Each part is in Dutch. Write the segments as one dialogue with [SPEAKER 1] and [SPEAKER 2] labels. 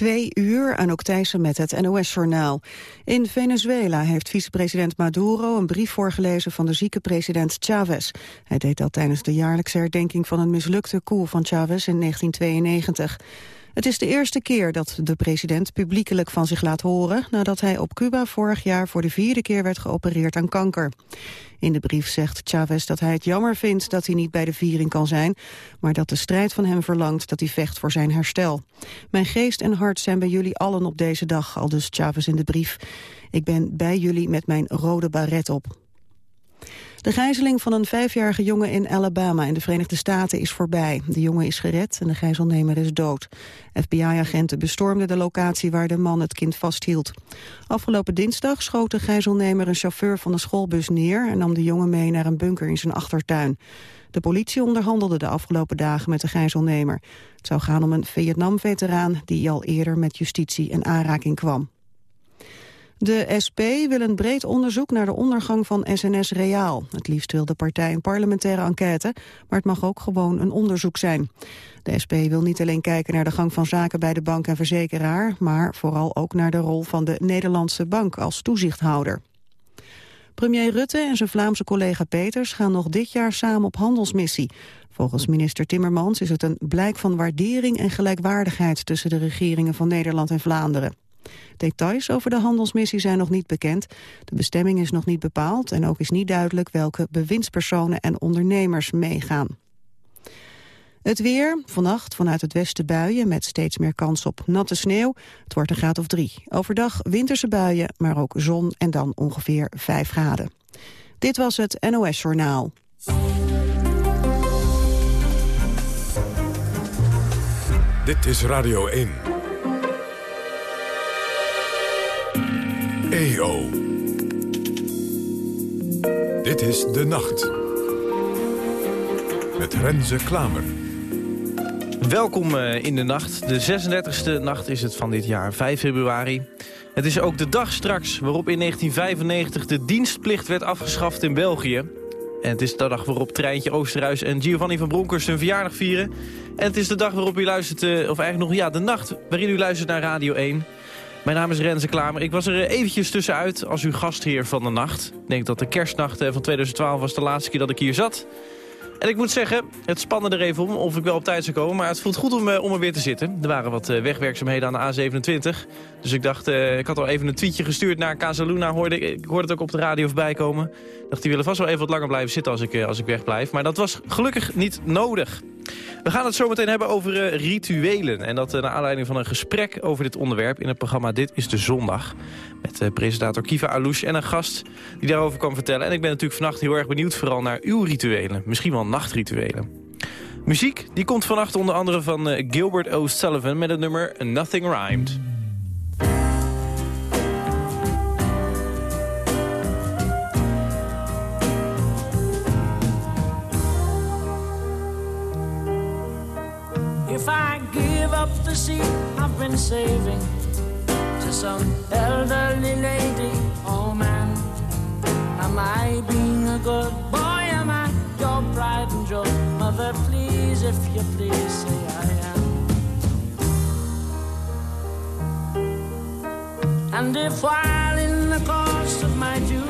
[SPEAKER 1] twee uur, aan Thijssen met het NOS-journaal. In Venezuela heeft vicepresident Maduro een brief voorgelezen van de zieke president Chavez. Hij deed dat tijdens de jaarlijkse herdenking van een mislukte coup van Chavez in 1992. Het is de eerste keer dat de president publiekelijk van zich laat horen... nadat hij op Cuba vorig jaar voor de vierde keer werd geopereerd aan kanker. In de brief zegt Chavez dat hij het jammer vindt dat hij niet bij de viering kan zijn... maar dat de strijd van hem verlangt dat hij vecht voor zijn herstel. Mijn geest en hart zijn bij jullie allen op deze dag, al dus Chavez in de brief. Ik ben bij jullie met mijn rode baret op. De gijzeling van een vijfjarige jongen in Alabama in de Verenigde Staten is voorbij. De jongen is gered en de gijzelnemer is dood. FBI-agenten bestormden de locatie waar de man het kind vasthield. Afgelopen dinsdag schoot de gijzelnemer een chauffeur van de schoolbus neer... en nam de jongen mee naar een bunker in zijn achtertuin. De politie onderhandelde de afgelopen dagen met de gijzelnemer. Het zou gaan om een Vietnam-veteraan die al eerder met justitie in aanraking kwam. De SP wil een breed onderzoek naar de ondergang van SNS Reaal. Het liefst wil de partij een parlementaire enquête, maar het mag ook gewoon een onderzoek zijn. De SP wil niet alleen kijken naar de gang van zaken bij de bank en verzekeraar, maar vooral ook naar de rol van de Nederlandse bank als toezichthouder. Premier Rutte en zijn Vlaamse collega Peters gaan nog dit jaar samen op handelsmissie. Volgens minister Timmermans is het een blijk van waardering en gelijkwaardigheid tussen de regeringen van Nederland en Vlaanderen. Details over de handelsmissie zijn nog niet bekend. De bestemming is nog niet bepaald en ook is niet duidelijk welke bewindspersonen en ondernemers meegaan. Het weer, vannacht vanuit het westen buien met steeds meer kans op natte sneeuw. Het wordt een graad of drie. Overdag winterse buien, maar ook zon en dan ongeveer vijf graden. Dit was het NOS Journaal.
[SPEAKER 2] Dit is Radio 1. EO. Dit is De Nacht. Met Renze Klamer.
[SPEAKER 3] Welkom eh, in de nacht. De 36e nacht is het van dit jaar, 5 februari. Het is ook de dag straks waarop in 1995 de dienstplicht werd afgeschaft in België. En het is de dag waarop Treintje Oosterhuis en Giovanni van Bronckhorst hun verjaardag vieren. En het is de dag waarop u luistert, eh, of eigenlijk nog ja, de nacht waarin u luistert naar Radio 1. Mijn naam is Renze Klamer. Ik was er eh, eventjes tussenuit als uw gastheer van de nacht. Ik denk dat de kerstnacht van 2012 was de laatste keer dat ik hier zat. En ik moet zeggen, het spannende er even om of ik wel op tijd zou komen. Maar het voelt goed om, eh, er weer te zitten. Er waren wat eh, wegwerkzaamheden aan de A27. Dus ik dacht, ik had al even een tweetje gestuurd naar Casaluna. Hoorde, ik hoorde het ook op de radio voorbij komen. Dacht, die willen vast wel even wat langer blijven zitten als ik, als ik wegblijf. Maar dat was gelukkig niet nodig. We gaan het zo meteen hebben over uh, rituelen. En dat uh, naar aanleiding van een gesprek over dit onderwerp in het programma Dit is de Zondag. Met uh, presentator Kiva Alouche en een gast die daarover kan vertellen. En ik ben natuurlijk vannacht heel erg benieuwd vooral naar uw rituelen. Misschien wel nachtrituelen. Muziek die komt vannacht onder andere van Gilbert O'Sullivan met het nummer Nothing Rhymed.
[SPEAKER 4] If I give up the seat I've been saving to some elderly lady? Oh man, am I being a good boy? Am I your pride and joy? Mother, please, if you please, say I am. And if while in the course of my duty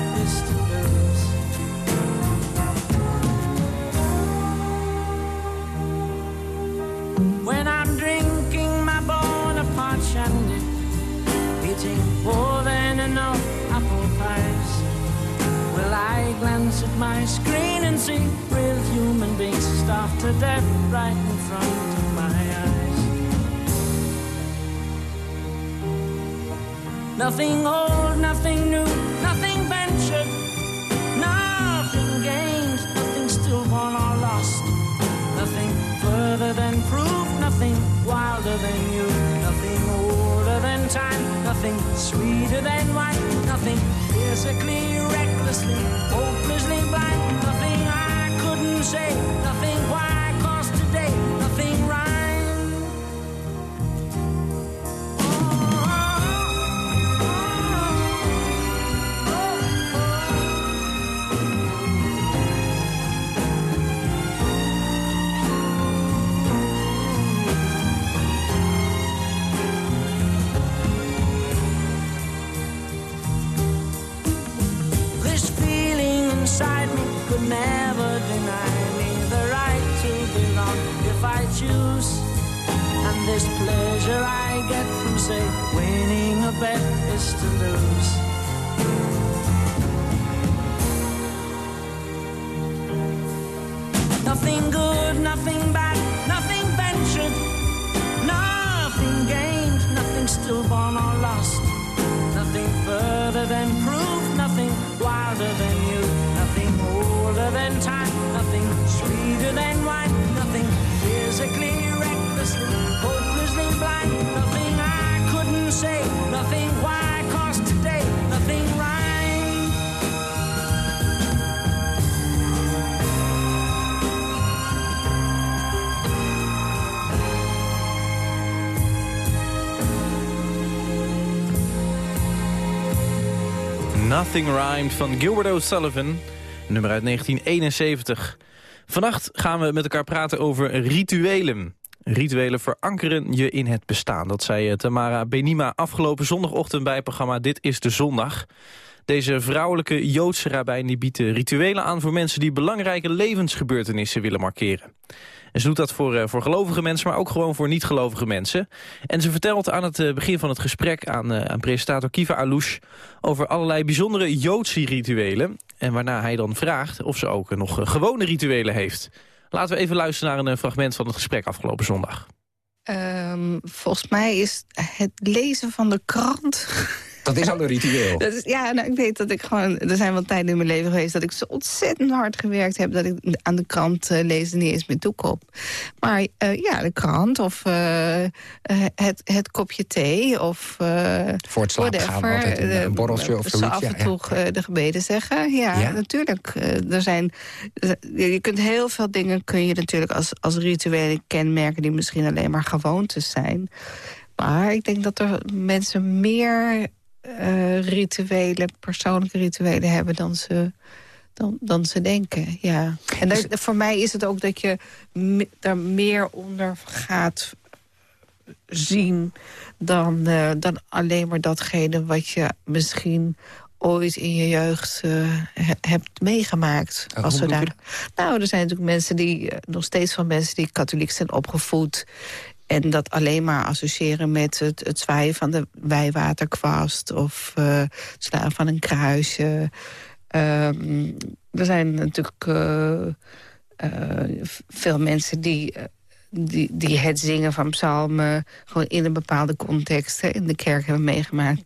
[SPEAKER 4] At my screen and see real human beings starved to death right in front of my eyes? Nothing old, nothing new, nothing ventured, nothing gained, nothing stillborn or lost, nothing further than proof, nothing wilder than you nothing older than time, nothing sweeter than wine, nothing physically, recklessly, hopelessly blind. Nothing I couldn't say, nothing this pleasure I get from, say, winning a bet is to lose. Nothing good, nothing nothing Nothing Rhymed
[SPEAKER 3] van Gilbert O'Sullivan, nummer uit 1971. Vannacht gaan we met elkaar praten over rituelen. Rituelen verankeren je in het bestaan. Dat zei eh, Tamara Benima afgelopen zondagochtend bij het programma Dit is de Zondag. Deze vrouwelijke Joodse rabbijn die biedt eh, rituelen aan voor mensen die belangrijke levensgebeurtenissen willen markeren. En ze doet dat voor, eh, voor gelovige mensen, maar ook gewoon voor niet-gelovige mensen. En ze vertelt aan het eh, begin van het gesprek aan, eh, aan presentator Kiva Alouche... over allerlei bijzondere Joodse rituelen. En waarna hij dan vraagt of ze ook nog gewone rituelen heeft. Laten we even luisteren naar een fragment van het gesprek afgelopen zondag.
[SPEAKER 5] Ehm, volgens mij is het lezen van de krant...
[SPEAKER 6] Dat is al een ritueel.
[SPEAKER 5] Dat is, ja, nou, ik weet dat ik gewoon... Er zijn wel tijden in mijn leven geweest dat ik zo ontzettend hard gewerkt heb... dat ik aan de krant uh, lezen niet eens meer toekop. Maar uh, ja, de krant of uh, het, het kopje thee of
[SPEAKER 6] Voor het slapen gaan altijd een, een borreltje of zoiets.
[SPEAKER 5] Zo af en toe ja, de gebeden zeggen. Ja, ja? natuurlijk. er zijn, je kunt heel veel dingen kun je natuurlijk als, als rituelen kenmerken... die misschien alleen maar gewoontes zijn. Maar ik denk dat er mensen meer uh, rituelen, persoonlijke rituelen hebben dan ze, dan, dan ze denken. Ja. En daar, voor mij is het ook dat je daar meer onder gaat zien dan, uh, dan alleen maar datgene wat je misschien ooit in je jeugd uh, he, hebt meegemaakt. Als daar... Nou, er zijn natuurlijk mensen die, nog steeds van mensen die katholiek zijn opgevoed en dat alleen maar associëren met het, het zwaaien van de wijwaterkwast... of uh, het slaan van een kruisje. Um, er zijn natuurlijk uh, uh, veel mensen die, die, die het zingen van psalmen... gewoon in een bepaalde context hè, in de kerk hebben meegemaakt.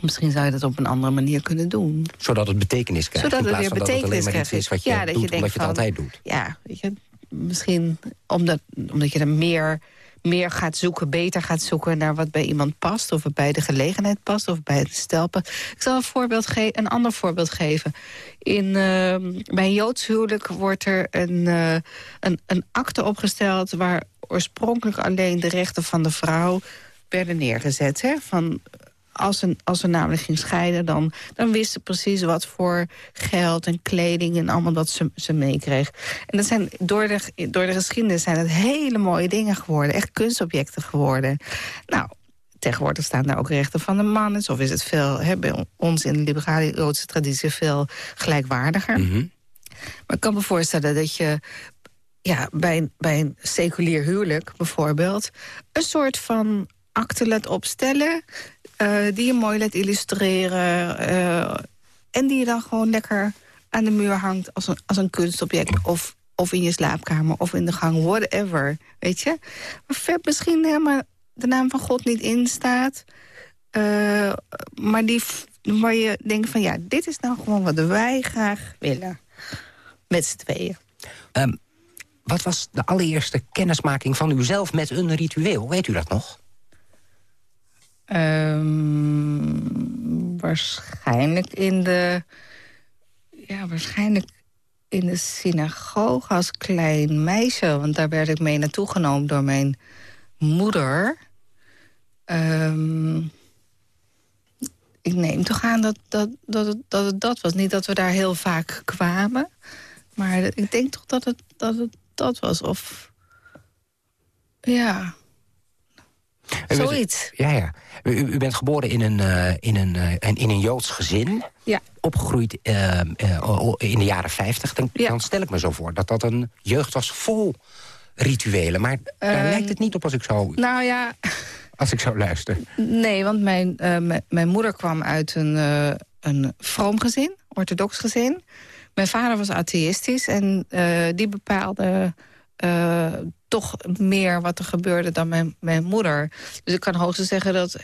[SPEAKER 5] Misschien zou je dat op een andere manier kunnen doen.
[SPEAKER 6] Zodat het betekenis krijgt.
[SPEAKER 5] Zodat het weer
[SPEAKER 6] van
[SPEAKER 5] betekenis
[SPEAKER 6] dat het alleen maar iets is wat je
[SPEAKER 5] ja,
[SPEAKER 6] doet,
[SPEAKER 5] dat je
[SPEAKER 6] omdat je het
[SPEAKER 5] van,
[SPEAKER 6] altijd doet.
[SPEAKER 5] Ja, weet je, misschien omdat, omdat je er meer meer gaat zoeken, beter gaat zoeken naar wat bij iemand past... of het bij de gelegenheid past of bij het stel past. Ik zal een, voorbeeld een ander voorbeeld geven. In, uh, bij Joods huwelijk wordt er een, uh, een, een akte opgesteld... waar oorspronkelijk alleen de rechten van de vrouw werden neergezet. Hè? Van, als ze, als ze namelijk ging scheiden, dan, dan wist ze precies wat voor geld en kleding en allemaal dat ze, ze meekreeg. En dat zijn, door, de, door de geschiedenis zijn het hele mooie dingen geworden. Echt kunstobjecten geworden. Nou, tegenwoordig staan daar ook rechten van de man. Of is het veel, hè, bij ons in de liberale Joodse traditie veel gelijkwaardiger.
[SPEAKER 6] Mm -hmm.
[SPEAKER 5] Maar ik kan me voorstellen dat je ja, bij, bij een seculier huwelijk bijvoorbeeld... een soort van akte laat opstellen... Uh, die je mooi laat illustreren. Uh, en die je dan gewoon lekker aan de muur hangt als een, als een kunstobject. Of, of in je slaapkamer of in de gang, whatever. Weet je? Maar vet misschien helemaal de naam van God niet in staat. Uh, maar die, waar je denkt van ja, dit is nou gewoon wat wij graag willen. Met z'n tweeën.
[SPEAKER 6] Um, wat was de allereerste kennismaking van uzelf met een ritueel? Weet u dat nog?
[SPEAKER 5] Um, waarschijnlijk in de... Ja, waarschijnlijk in de synagoge als klein meisje. Want daar werd ik mee naartoe genomen door mijn moeder. Ehm, ik neem toch aan dat, dat, dat, het, dat het dat was. Niet dat we daar heel vaak kwamen. Maar ik denk toch dat het dat, het dat was. Of... Ja... Zoiets.
[SPEAKER 6] Ja, ja. U, u bent geboren in een, uh, in, een, uh, in een Joods gezin.
[SPEAKER 5] Ja.
[SPEAKER 6] Opgegroeid uh, in de jaren 50. Dan,
[SPEAKER 5] Ja.
[SPEAKER 6] dan stel ik me zo voor dat dat een jeugd was vol rituelen. Maar daar lijkt het niet op als ik zo,
[SPEAKER 5] Nou ja,
[SPEAKER 6] als ik zo luister.
[SPEAKER 5] nee, want mijn, eh, mijn- moeder kwam uit een, eh, een vroom gezin, orthodox gezin. Mijn vader was atheïstisch en eh, die bepaalde eh, toch meer wat er gebeurde dan mijn, moeder. Dus ik kan hoogstens zeggen dat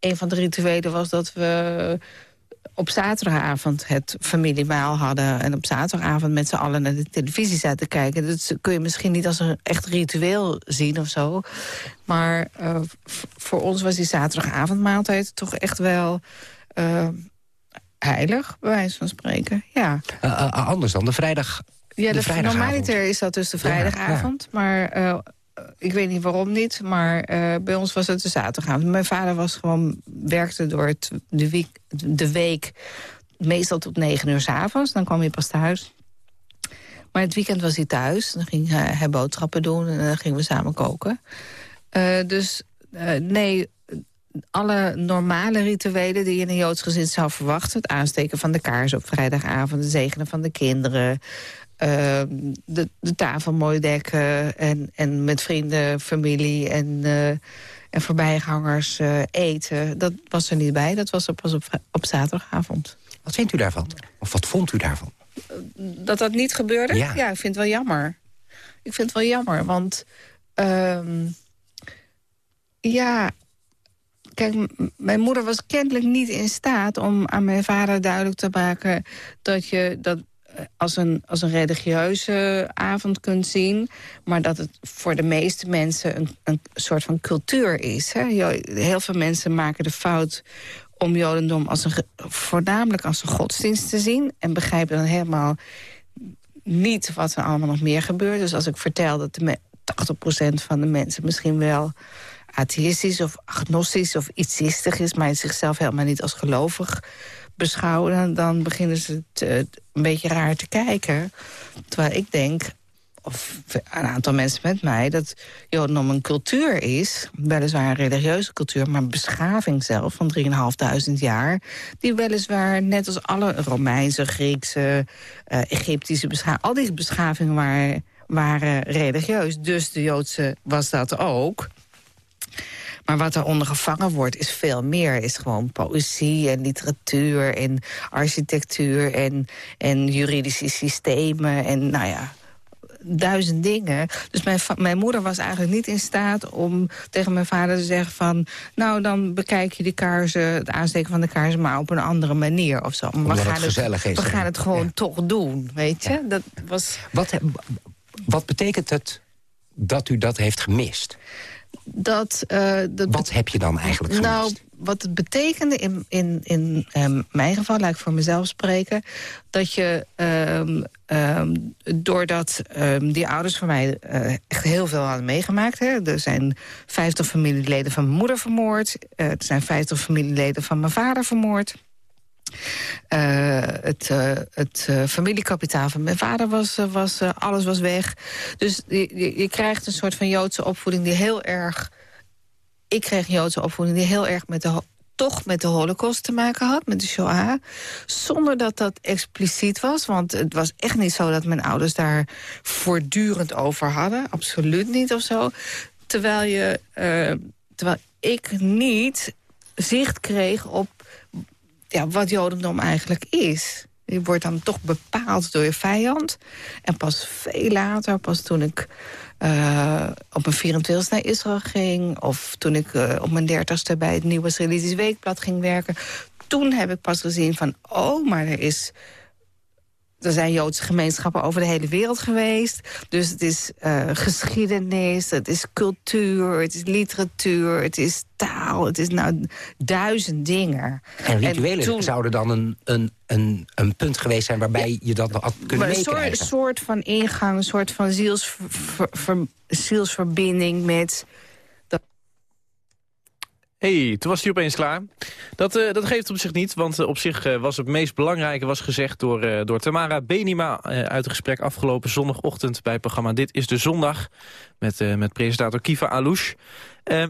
[SPEAKER 5] een van de rituelen was dat we op zaterdagavond het familiemaal hadden... en op zaterdagavond met z'n allen naar de televisie zaten kijken. Dat kun je misschien niet als een echt ritueel zien of zo. Maar eh, voor ons was die zaterdagavondmaaltijd toch echt wel... eh, heilig, bij wijze van spreken, ja.
[SPEAKER 6] Anders dan de vrijdag.
[SPEAKER 5] Ja,
[SPEAKER 6] De
[SPEAKER 5] de, normaliter is dat dus de
[SPEAKER 6] Ja,
[SPEAKER 5] vrijdagavond. Maar eh, ik weet niet waarom niet. Maar eh, bij ons was het de zaterdagavond. Mijn vader was gewoon, werkte door het, de, week, de week meestal tot negen uur s'avonds. Dan kwam hij pas thuis. Maar het weekend was hij thuis. Dan ging hij, boodschappen doen en dan gingen we samen koken. Eh, dus nee, alle normale rituelen die je in een Joods gezin zou verwachten... het aansteken van de kaars op vrijdagavond, het zegenen van de kinderen... eh, de, de tafel mooi dekken en, en met vrienden, familie en, eh, en voorbijgangers eh, eten. Dat was er niet bij, dat was er pas op, op zaterdagavond.
[SPEAKER 6] Wat vindt u daarvan? Of wat vond u daarvan?
[SPEAKER 5] Dat dat niet gebeurde?
[SPEAKER 6] Ja.
[SPEAKER 5] ik vind het wel jammer. Ik vind het wel jammer, want... ehm, ja, kijk, mijn moeder was kennelijk niet in staat om aan mijn vader duidelijk te maken dat je dat als een, als een religieuze avond kunt zien, maar dat het voor de meeste mensen een, een soort van cultuur is. Hè? Heel veel mensen maken de fout om Jodendom als een, voornamelijk als een godsdienst te zien en begrijpen dan helemaal niet wat er allemaal nog meer gebeurt. Dus als ik vertel dat de me- 80% van de mensen misschien wel atheïstisch of agnostisch of ietsistig is... maar zichzelf helemaal niet als gelovig beschouwen... dan, beginnen ze het, een beetje raar te kijken. Terwijl ik denk, of een aantal mensen met mij... dat Jodendom een cultuur is, weliswaar een religieuze cultuur... maar een beschaving zelf van 3.500 jaar... die weliswaar net als alle Romeinse, Griekse, eh, Egyptische beschavingen... al die beschavingen waren, waren religieus. Dus de Joodse was dat ook... Maar wat daaronder gevangen wordt is veel meer. Is gewoon poëzie en literatuur en architectuur en, en juridische systemen en nou ja, duizend dingen. Dus mijn, mijn moeder was eigenlijk niet in staat om tegen mijn vader te zeggen van... nou, dan bekijk je de kaarsen, het aansteken van de kaarsen... maar op een andere manier of zo. Maar we
[SPEAKER 6] het
[SPEAKER 5] gaan
[SPEAKER 6] is
[SPEAKER 5] We gaan het gewoon
[SPEAKER 6] ja.
[SPEAKER 5] toch doen, weet je? Dat was...
[SPEAKER 6] Wat, wat betekent het dat u dat heeft gemist?
[SPEAKER 5] Dat, eh, dat
[SPEAKER 6] Wat heb je dan eigenlijk gemist?
[SPEAKER 5] Nou, wat het betekende in, in, in ehm, mijn geval, laat ik voor mezelf spreken... dat je, ehm, ehm, doordat die ouders van mij eh, echt heel veel hadden meegemaakt... Hè, er zijn 50 familieleden van mijn moeder vermoord... eh, er zijn 50 familieleden van mijn vader vermoord... Eh, het eh, het eh, familiekapitaal van mijn vader was, was alles was weg. Dus je, je, krijgt een soort van Joodse opvoeding die heel erg ik kreeg een Joodse opvoeding die heel erg met de, toch met de holocaust te maken had, met de Shoah. Zonder dat dat expliciet was, want het was echt niet zo dat mijn ouders daar voortdurend over hadden. Absoluut niet of zo. Terwijl, je, terwijl ik niet zicht kreeg op ja, wat Jodendom eigenlijk is. Je wordt dan toch bepaald door je vijand. En pas veel later, pas toen ik eh, op mijn 24 naar Israël ging... of toen ik eh, op mijn 30ste bij het Nieuwe Israëlitisch Weekblad ging werken... toen heb ik pas gezien van, oh, maar er is er zijn Joodse gemeenschappen over de hele wereld geweest. Dus het is uh, geschiedenis, het is cultuur, het is literatuur... het is taal, het is nou duizend dingen.
[SPEAKER 6] En rituelen zouden dan een, een, een, een punt geweest zijn... waarbij je dat had kunnen?
[SPEAKER 5] Een soort, soort van ingang, een soort van zielsver, zielsverbinding met
[SPEAKER 3] hey, toen was hij opeens klaar. Dat, uh, dat geeft op zich niet, want uh, op zich uh, was het meest belangrijke... was gezegd door, door Tamara Benima uit het gesprek afgelopen zondagochtend... bij het programma Dit is de Zondag met, met presentator Kiva Alouche.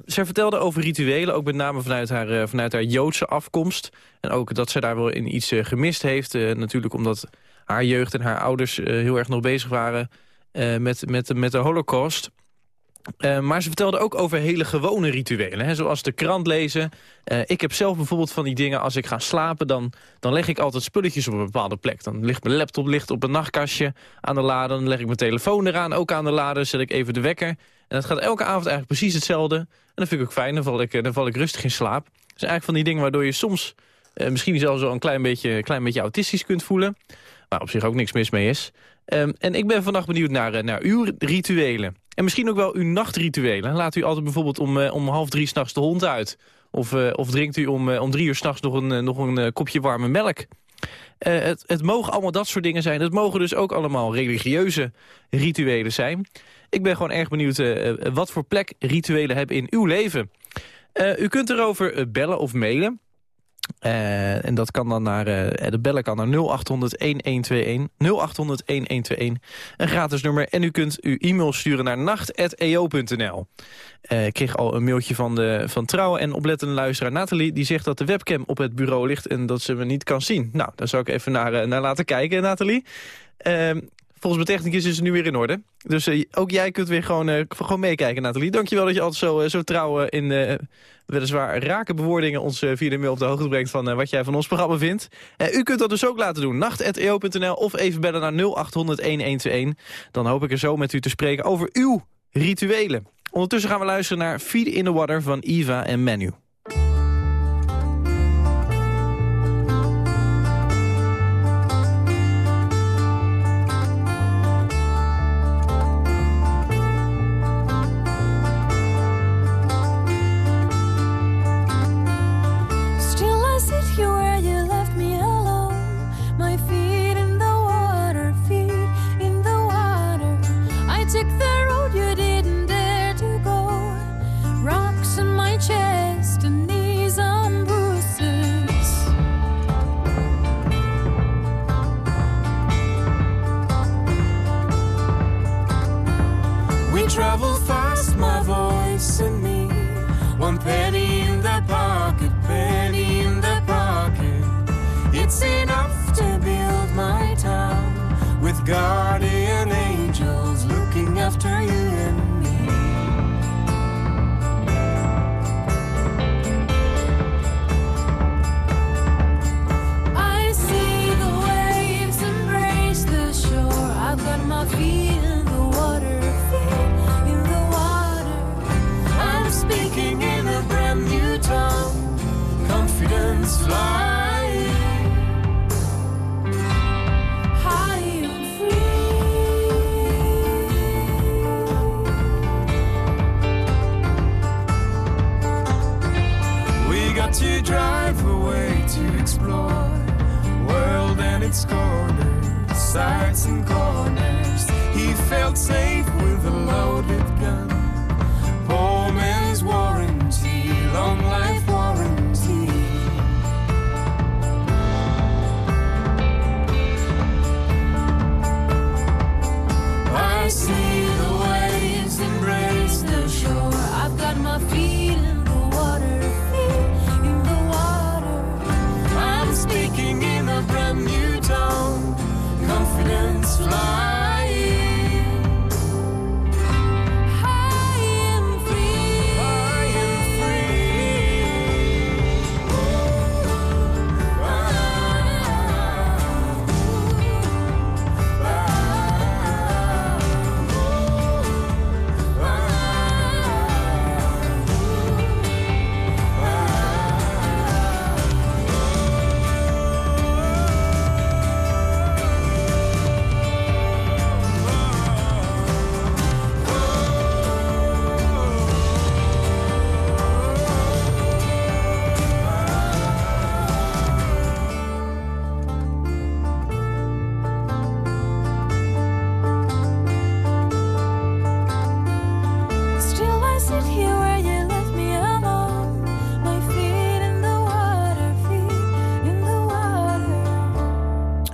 [SPEAKER 3] zij vertelde over rituelen, ook met name vanuit haar, vanuit haar Joodse afkomst. En ook dat zij daar wel in iets gemist heeft. natuurlijk omdat haar jeugd en haar ouders heel erg nog bezig waren... met, met, met de holocaust... Uh, maar ze vertelde ook over hele gewone rituelen. Hè, zoals de krant lezen. Uh, ik heb zelf bijvoorbeeld van die dingen... als ik ga slapen, dan, dan leg ik altijd spulletjes op een bepaalde plek. Dan ligt mijn laptop ligt op een nachtkastje aan de lade. Dan leg ik mijn telefoon eraan, ook aan de lade. Zet ik even de wekker. En dat gaat elke avond eigenlijk precies hetzelfde. En dat vind ik ook fijn. Dan val ik, dan val ik rustig in slaap. Dat zijn eigenlijk van die dingen waardoor je soms... Misschien zelfs wel een klein beetje, klein beetje autistisch kunt voelen. Waar op zich ook niks mis mee is. Um, en ik ben vandaag benieuwd naar, naar uw rituelen. En misschien ook wel uw nachtrituelen. Laat u altijd bijvoorbeeld om, uh, om half drie s'nachts de hond uit. Of, uh, of drinkt u om, uh, om drie uur s'nachts nog een, nog een kopje warme melk. het, het mogen allemaal dat soort dingen zijn. Het mogen dus ook allemaal religieuze rituelen zijn. Ik ben gewoon erg benieuwd wat voor plek rituelen hebben in uw leven. u kunt erover bellen of mailen. Uh, en dat kan dan naar, uh, de bellen kan naar 0800 1121. 0800 1121. Een gratis nummer. En u kunt uw e-mail sturen naar nacht.eo.nl. Uh, ik kreeg al een mailtje van, de, van Trouw en oplettende luisteraar Nathalie. Die zegt dat de webcam op het bureau ligt en dat ze me niet kan zien. Nou, daar zou ik even naar, naar laten kijken, Nathalie. Volgens mijn technicus is het nu weer in orde. Dus uh, ook jij kunt weer gewoon, uh, gewoon meekijken, Nathalie. Dankjewel dat je altijd zo, uh, zo trouw in weliswaar rake bewoordingen... ons via de mail op de hoogte brengt van wat jij van ons programma vindt. u kunt dat dus ook laten doen. Nacht.eo.nl of even bellen naar 0800-1121. Dan hoop ik er zo met u te spreken over uw rituelen. Ondertussen gaan we luisteren naar Feed in the Water van Eva en Manu. sights and gold.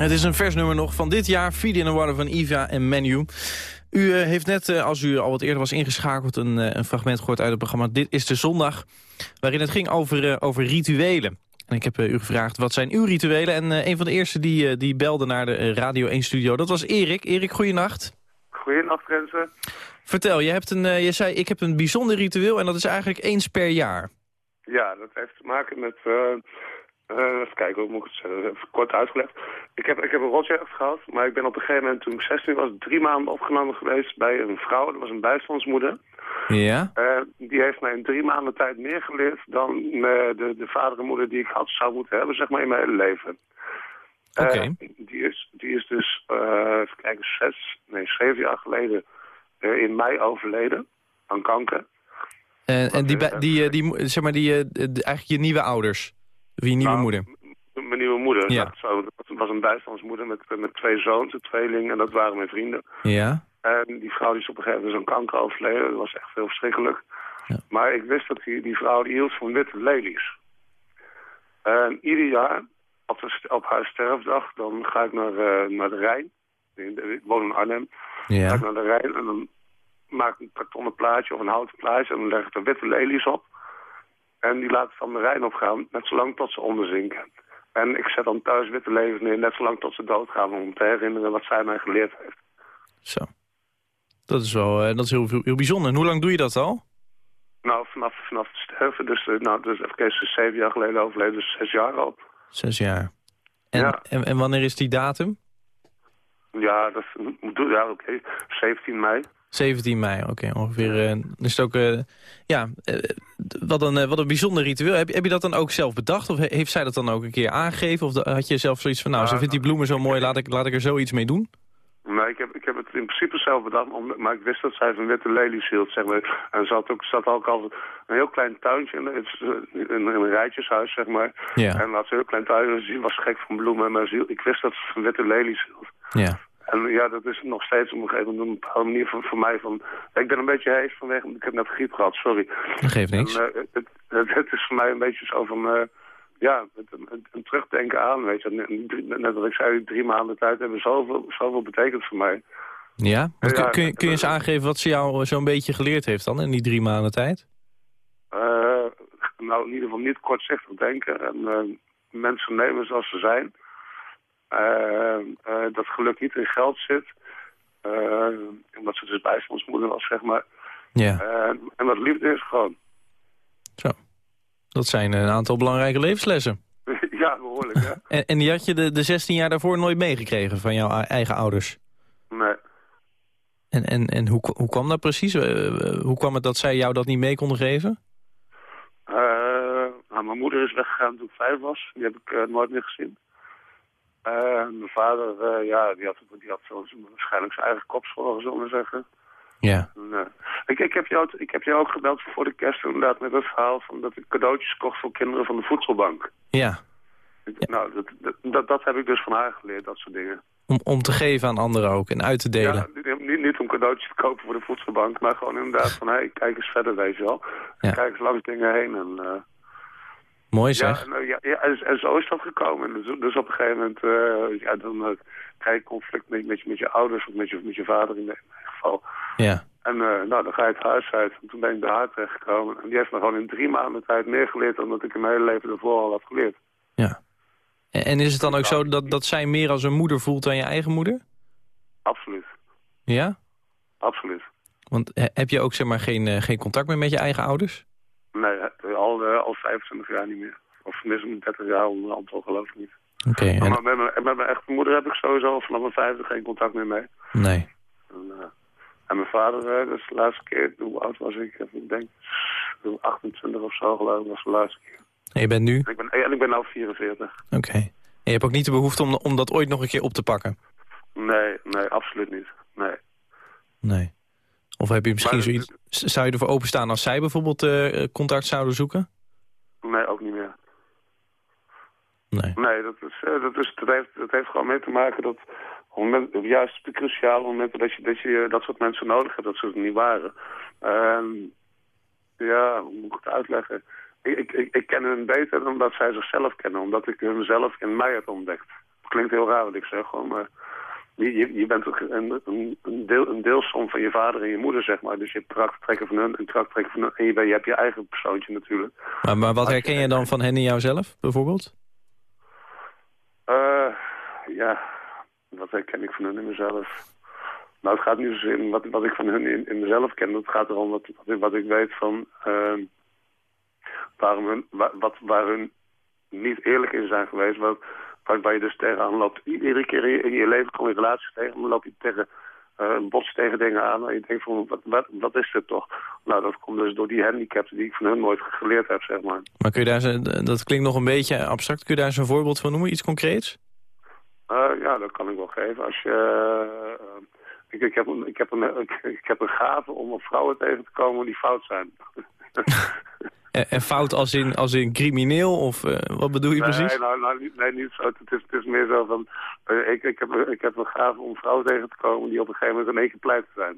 [SPEAKER 3] Het is een vers nummer nog van dit jaar, Feed in the Water van Eva en Menu. U eh, heeft net, eh, als u al wat eerder was ingeschakeld, een, eh, een fragment gehoord uit het programma Dit is de Zondag, waarin het ging over, over rituelen. En ik heb u gevraagd, wat zijn uw rituelen? En een van de eerste die, die belde naar de Radio 1-studio, dat was Erik. Erik, goeienacht.
[SPEAKER 7] Goeienacht, Renze.
[SPEAKER 3] Vertel, je, hebt een, je zei, ik heb een bijzonder ritueel en dat is eigenlijk eens per jaar.
[SPEAKER 7] Ja, dat heeft te maken met... eh, even kijken, hoe moet ik het zeggen? Even kort uitgelegd. Ik heb, ik heb een rotjeugd gehad, maar ik ben op een gegeven moment, toen ik 16 was, drie maanden opgenomen geweest bij een vrouw. Dat was een bijstandsmoeder.
[SPEAKER 3] Ja?
[SPEAKER 7] Eh, die heeft mij in drie maanden tijd meer geleerd dan eh, de, de vader en moeder die ik had zou moeten hebben, zeg maar, in mijn hele leven.
[SPEAKER 3] Oké.
[SPEAKER 7] die, is, die is dus, even kijken, zes, nee, zeven jaar geleden in mei overleden aan kanker.
[SPEAKER 3] En, en die, die, zeg maar, die, eigenlijk je nieuwe ouders. Je nieuwe
[SPEAKER 7] Nou,
[SPEAKER 3] moeder.
[SPEAKER 7] Mijn nieuwe moeder.
[SPEAKER 3] Ja.
[SPEAKER 7] Ja. Zo, dat was een bijstandsmoeder met, met twee zoons, een tweeling, en dat waren mijn vrienden.
[SPEAKER 3] Ja?
[SPEAKER 7] En die vrouw die is op een gegeven moment zo'n kanker overleden. Dat was echt heel verschrikkelijk.
[SPEAKER 3] Ja.
[SPEAKER 7] Maar ik wist dat die, die vrouw die hield van witte lelies. En ieder jaar, op, haar sterfdag, dan ga ik naar, eh, naar de Rijn. Ik woon in Arnhem. ga ik
[SPEAKER 3] Ja.
[SPEAKER 7] naar de Rijn en dan maak ik een kartonnen plaatje of een houten plaatje... en dan leg ik er witte lelies op. En die laat ik van de Rijn opgaan, net zolang tot ze onderzinken. En ik zet dan thuis witte lelies neer, net zolang tot ze doodgaan... om te herinneren wat zij mij geleerd heeft.
[SPEAKER 3] Zo. Dat is wel eh, dat is heel, heel bijzonder. En hoe lang doe je dat al?
[SPEAKER 7] Nou, vanaf, vanaf het sterven, dus, eh, nou, dus is zeven jaar geleden overleden, dus zes jaar al.
[SPEAKER 3] Zes jaar. En,
[SPEAKER 7] Ja.
[SPEAKER 3] en, en wanneer is die datum?
[SPEAKER 7] Ja, dat moet ja, oké. 17 mei.
[SPEAKER 3] 17 mei, oké. ongeveer. eh, is het ook, eh, ja, eh, wat, een, wat een bijzonder ritueel. Heb, heb je dat dan ook zelf bedacht? Of he- heeft zij dat dan ook een keer aangegeven? Of had je zelf zoiets van, nou, ze vindt die bloemen zo mooi, laat ik, laat ik er zoiets mee doen?
[SPEAKER 7] Nee, ik heb, ik heb het in principe zelf bedacht, maar ik wist dat zij van witte lelies hield, zeg maar. En ze had ook, ze had ook altijd een heel klein tuintje, in, in, een rijtjeshuis, zeg maar.
[SPEAKER 3] Ja,
[SPEAKER 7] En had ze een heel klein tuintje, dus ze was gek van bloemen, maar ik wist dat ze van witte lelies hield.
[SPEAKER 3] ja.
[SPEAKER 7] En ja, dat is nog steeds op een gegeven moment een bepaalde manier voor, voor mij van... Ik ben een beetje hees vanwege, ik heb net griep gehad, sorry.
[SPEAKER 3] Dat geeft niks.
[SPEAKER 7] En, eh, het, het, het is voor mij een beetje zo van, eh, ja, het, een, een terugdenken aan, weet je. Net, wat ik zei, drie maanden tijd hebben zoveel, zoveel betekend voor mij.
[SPEAKER 3] Ja? Kun, kun, je- kun je eens aangeven wat ze jou zo'n beetje geleerd heeft dan in die drie maanden tijd?
[SPEAKER 7] Eh, nou, in ieder geval niet kortzichtig denken en mensen nemen zoals ze zijn. Eh, eh, dat geluk niet in geld zit. Eh, omdat ze dus bijstandsmoeder was, zeg maar.
[SPEAKER 3] Ja,
[SPEAKER 7] Eh, en wat liefde is gewoon.
[SPEAKER 3] zo. Dat zijn een aantal belangrijke levenslessen.
[SPEAKER 7] ja, behoorlijk, hè?
[SPEAKER 3] En, en die had je de, de 16 jaar daarvoor nooit meegekregen van jouw eigen ouders?
[SPEAKER 7] Nee.
[SPEAKER 3] En, en, en hoe, hoe kwam dat precies? Eh, eh, hoe kwam het dat zij jou dat niet mee konden geven?
[SPEAKER 7] Nou, mijn moeder is weggegaan toen ik vijf was. Die heb ik nooit meer gezien. Eh, mijn vader, eh, ja, die had, die had zo, waarschijnlijk zijn eigen kopzorgen, zullen we zeggen.
[SPEAKER 3] Ja.
[SPEAKER 7] Eh, ik, ik, heb jou, ik heb jou ook gebeld voor de kerst inderdaad met het verhaal van dat ik cadeautjes kocht voor kinderen van de voedselbank.
[SPEAKER 3] Ja,
[SPEAKER 7] Ik- Nou, dat, dat, dat, heb ik dus van haar geleerd, dat soort dingen.
[SPEAKER 3] om, om te geven aan anderen ook en uit te delen.
[SPEAKER 7] Ja, niet, niet, om cadeautjes te kopen voor de voedselbank, maar gewoon inderdaad van, hé, hey, kijk eens verder, weet je wel.
[SPEAKER 3] Ja.
[SPEAKER 7] Kijk eens langs dingen heen en...
[SPEAKER 3] Mooi zeg.
[SPEAKER 7] en, eh, ja, ja en, en zo is dat gekomen. Dus, dus op een gegeven moment eh, ja, dan, eh, krijg je conflict met, met, je, met je ouders of met je, met je vader in, de- in mijn geval.
[SPEAKER 3] Ja.
[SPEAKER 7] En eh, nou, dan ga je het huis uit. En toen ben ik bij haar terechtgekomen. En die heeft me gewoon in drie maanden tijd meer geleerd dan dat ik in mijn hele leven ervoor al had geleerd.
[SPEAKER 3] ja. En, en is het dan ook zo dat, dat zij meer als een moeder voelt dan je eigen moeder?
[SPEAKER 7] Absoluut.
[SPEAKER 3] Ja?
[SPEAKER 7] Absoluut.
[SPEAKER 3] Want he- heb je ook zeg maar geen, geen contact meer met je eigen ouders?
[SPEAKER 7] Nee, 25 jaar niet meer. Of tenminste 30 jaar onderhand al geloof ik niet.
[SPEAKER 3] Oké, en-
[SPEAKER 7] Maar met mijn, met mijn echte moeder heb ik sowieso vanaf mijn vijfde geen contact meer mee.
[SPEAKER 3] nee.
[SPEAKER 7] En, eh, en mijn vader, eh, dat is de laatste keer, hoe oud was ik? Ik denk 28 of zo geloof ik, was de laatste keer.
[SPEAKER 3] En je bent nu?
[SPEAKER 7] En ik ben, en ik ben nu 44.
[SPEAKER 3] Oké. En je hebt ook niet de behoefte om, om dat ooit nog een keer op te pakken?
[SPEAKER 7] Nee, nee, absoluut niet. Nee.
[SPEAKER 3] Nee. Of heb je misschien zoiets... Zou je ervoor openstaan als zij bijvoorbeeld eh, contact zouden zoeken?
[SPEAKER 7] Nee, ook niet meer.
[SPEAKER 3] Nee.
[SPEAKER 7] Nee, dat, is, eh, dat, is, dat, heeft, dat heeft gewoon mee te maken dat moment, juist op de cruciale momenten dat je, dat je dat soort mensen nodig hebt, dat ze het niet waren. Ehm, ja, hoe moet ik het uitleggen? Ik, ik, ik, ken hen beter dan dat zij zichzelf kennen, omdat ik hunzelf in mij heb ontdekt. klinkt heel raar wat ik zeg, gewoon, maar je, je, bent ook een, deel, een deelsom van je vader en je moeder, zeg maar. Dus je hebt karaktertrekken van hun en karaktertrekken van hun. En je, hebt je eigen persoontje natuurlijk.
[SPEAKER 3] Maar, maar wat herken je dan van hen in jouzelf, bijvoorbeeld?
[SPEAKER 7] Eh, ja, wat herken ik van hun in mezelf? Nou, het gaat niet zozeer om wat, wat ik van hun in, in mezelf ken. Het gaat erom wat, wat, ik, wat ik weet van ehm, waarom hun, wa- wat, waar hun niet eerlijk in zijn geweest. Wat, waar, je dus tegenaan loopt. Iedere keer in je, leven kom je relaties tegen. Dan loop je tegen, eh bots tegen dingen aan. En je denkt van, wat, wat, wat is dit toch? Nou, dat komt dus door die handicaps die ik van hun nooit geleerd heb, zeg maar.
[SPEAKER 3] Maar kun je daar, zo- dat klinkt nog een beetje abstract. Kun je daar zo'n voorbeeld van noemen, iets concreets?
[SPEAKER 7] Eh, ja, dat kan ik wel geven. Als je, eh, ik, ik, heb een, ik, heb een, ik, ik heb een gave om op vrouwen tegen te komen die fout zijn.
[SPEAKER 3] En, fout als in, als in crimineel, of eh, wat bedoel je precies?
[SPEAKER 7] Nee, nou, nou, niet- nee, niet zo. Het is, het is meer zo van... eh, ik, ik, heb, ik heb een gave om vrouwen tegen te komen die op een gegeven moment in één keer pleit zijn.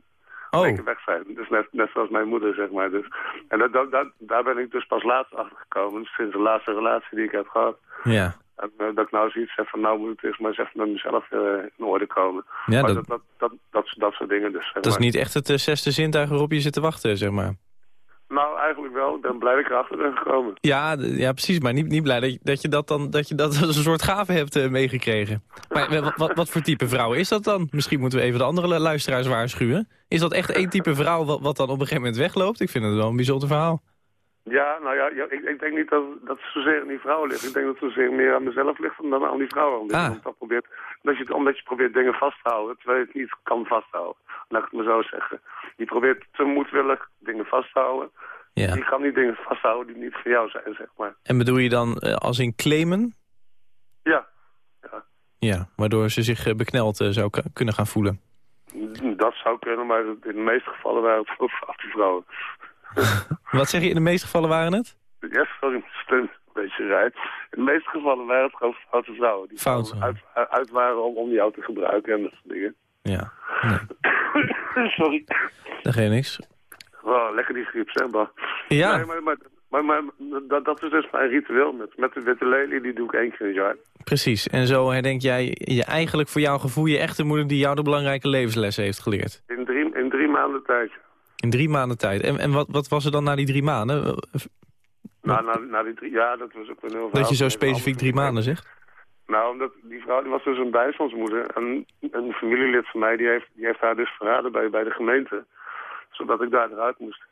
[SPEAKER 7] In één
[SPEAKER 3] Oh,
[SPEAKER 7] keer weg zijn. Dus net, net zoals mijn moeder, zeg maar. Dus, en dat, dat, dat- daar ben ik dus pas laatst achter gekomen. Sinds de laatste relatie die ik heb gehad.
[SPEAKER 3] ja.
[SPEAKER 7] En, eh, dat ik nou zoiets heb van, nou moet ik eerst maar eens even met mezelf in orde komen.
[SPEAKER 3] Ja,
[SPEAKER 7] maar
[SPEAKER 3] dat,
[SPEAKER 7] dat, dat, dat, soort dingen dus. zeg
[SPEAKER 3] dat is niet echt het zesde zintuig waarop je zit te wachten, zeg maar.
[SPEAKER 7] Nou, eigenlijk wel. Ik ben blij dat ik erachter ben gekomen.
[SPEAKER 3] Ja, ja precies, maar niet, niet blij dat je, dat je dat dan dat je dat als een soort gave hebt eh, meegekregen. Maar eh, wat, wat, wat voor type vrouw is dat dan? Misschien moeten we even de andere luisteraars waarschuwen. Is dat echt één type vrouw wat, wat dan op een gegeven moment wegloopt? Ik vind het wel een bijzonder verhaal.
[SPEAKER 7] Ja, nou ja, ja ik, ik denk niet dat, dat het zozeer aan die vrouw ligt. Ik denk dat het zozeer meer aan mezelf ligt dan aan die vrouw. Omdat,
[SPEAKER 3] Ah.
[SPEAKER 7] je, dat probeert, dat je, omdat je probeert dingen vast te houden, terwijl je het niet kan vasthouden. Laat ik het maar zo zeggen. Je probeert te moedwillig dingen vast te houden.
[SPEAKER 3] Ja.
[SPEAKER 7] Je kan niet dingen vasthouden die niet voor jou zijn, zeg maar.
[SPEAKER 3] En bedoel je dan eh, als in claimen?
[SPEAKER 7] Ja,
[SPEAKER 3] Ja, waardoor ze zich eh, bekneld eh, zou kunnen gaan voelen.
[SPEAKER 7] dat zou kunnen, maar in de meeste gevallen waren het ook foute vrouwen.
[SPEAKER 3] Wat zeg je, in de meeste gevallen waren het?
[SPEAKER 7] Ja, sorry, steun een beetje rijdt. In de meeste gevallen waren het gewoon foute vrouwen. Die
[SPEAKER 3] Foute
[SPEAKER 7] uit, uit waren om, om jou te gebruiken en dat soort dingen.
[SPEAKER 3] Ja,
[SPEAKER 7] Sorry.
[SPEAKER 3] dat geeft niks.
[SPEAKER 7] Oh, lekker die griep, zeg maar.
[SPEAKER 3] Ja,
[SPEAKER 7] Nee, maar, maar, maar, maar dat, dat is dus mijn ritueel. Met, met de witte lelie, die doe ik één keer in het jaar.
[SPEAKER 3] precies. En zo herdenk jij je eigenlijk voor jouw gevoel je echte moeder... die jou de belangrijke levenslessen heeft geleerd.
[SPEAKER 7] In drie, in drie maanden tijd.
[SPEAKER 3] In drie maanden tijd. En, en wat, wat was er dan na die drie maanden?
[SPEAKER 7] Nou, na, na die drie jaar, dat was ook een heel
[SPEAKER 3] Dat je zo specifiek drie maanden zegt?
[SPEAKER 7] Nou, omdat die vrouw die was dus een bijstandsmoeder. En een familielid van mij, die heeft, die heeft haar dus verraden bij, bij de gemeente. Zodat ik daar eruit moest.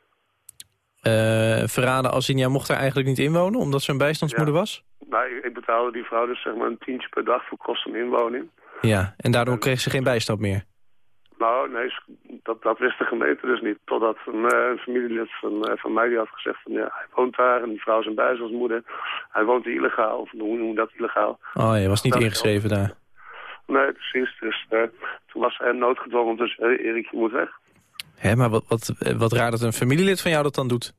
[SPEAKER 3] Eh, verraden als in, jij mocht er eigenlijk niet inwonen... omdat ze een bijstandsmoeder
[SPEAKER 7] Ja.
[SPEAKER 3] was?
[SPEAKER 7] Nou, ik, ik betaalde die vrouw dus zeg maar een tientje per dag voor kosten en inwoning.
[SPEAKER 3] Ja, en daardoor kreeg ze geen bijstand meer.
[SPEAKER 7] Nou, nee, dat, dat wist de gemeente dus niet. Totdat een, eh, een familielid van, eh, van mij die had gezegd van ja, hij woont daar en die vrouw is een bijstandsmoeder. Hij woont hier illegaal, of hoe noem je dat illegaal?
[SPEAKER 3] Oh, je was niet
[SPEAKER 7] Dat-
[SPEAKER 3] ingeschreven daar.
[SPEAKER 7] Nee, precies. Dus eh, toen was hij noodgedwongen, dus Erik, je moet weg.
[SPEAKER 3] Hè, maar wat, wat, wat raar dat een familielid van jou dat dan doet.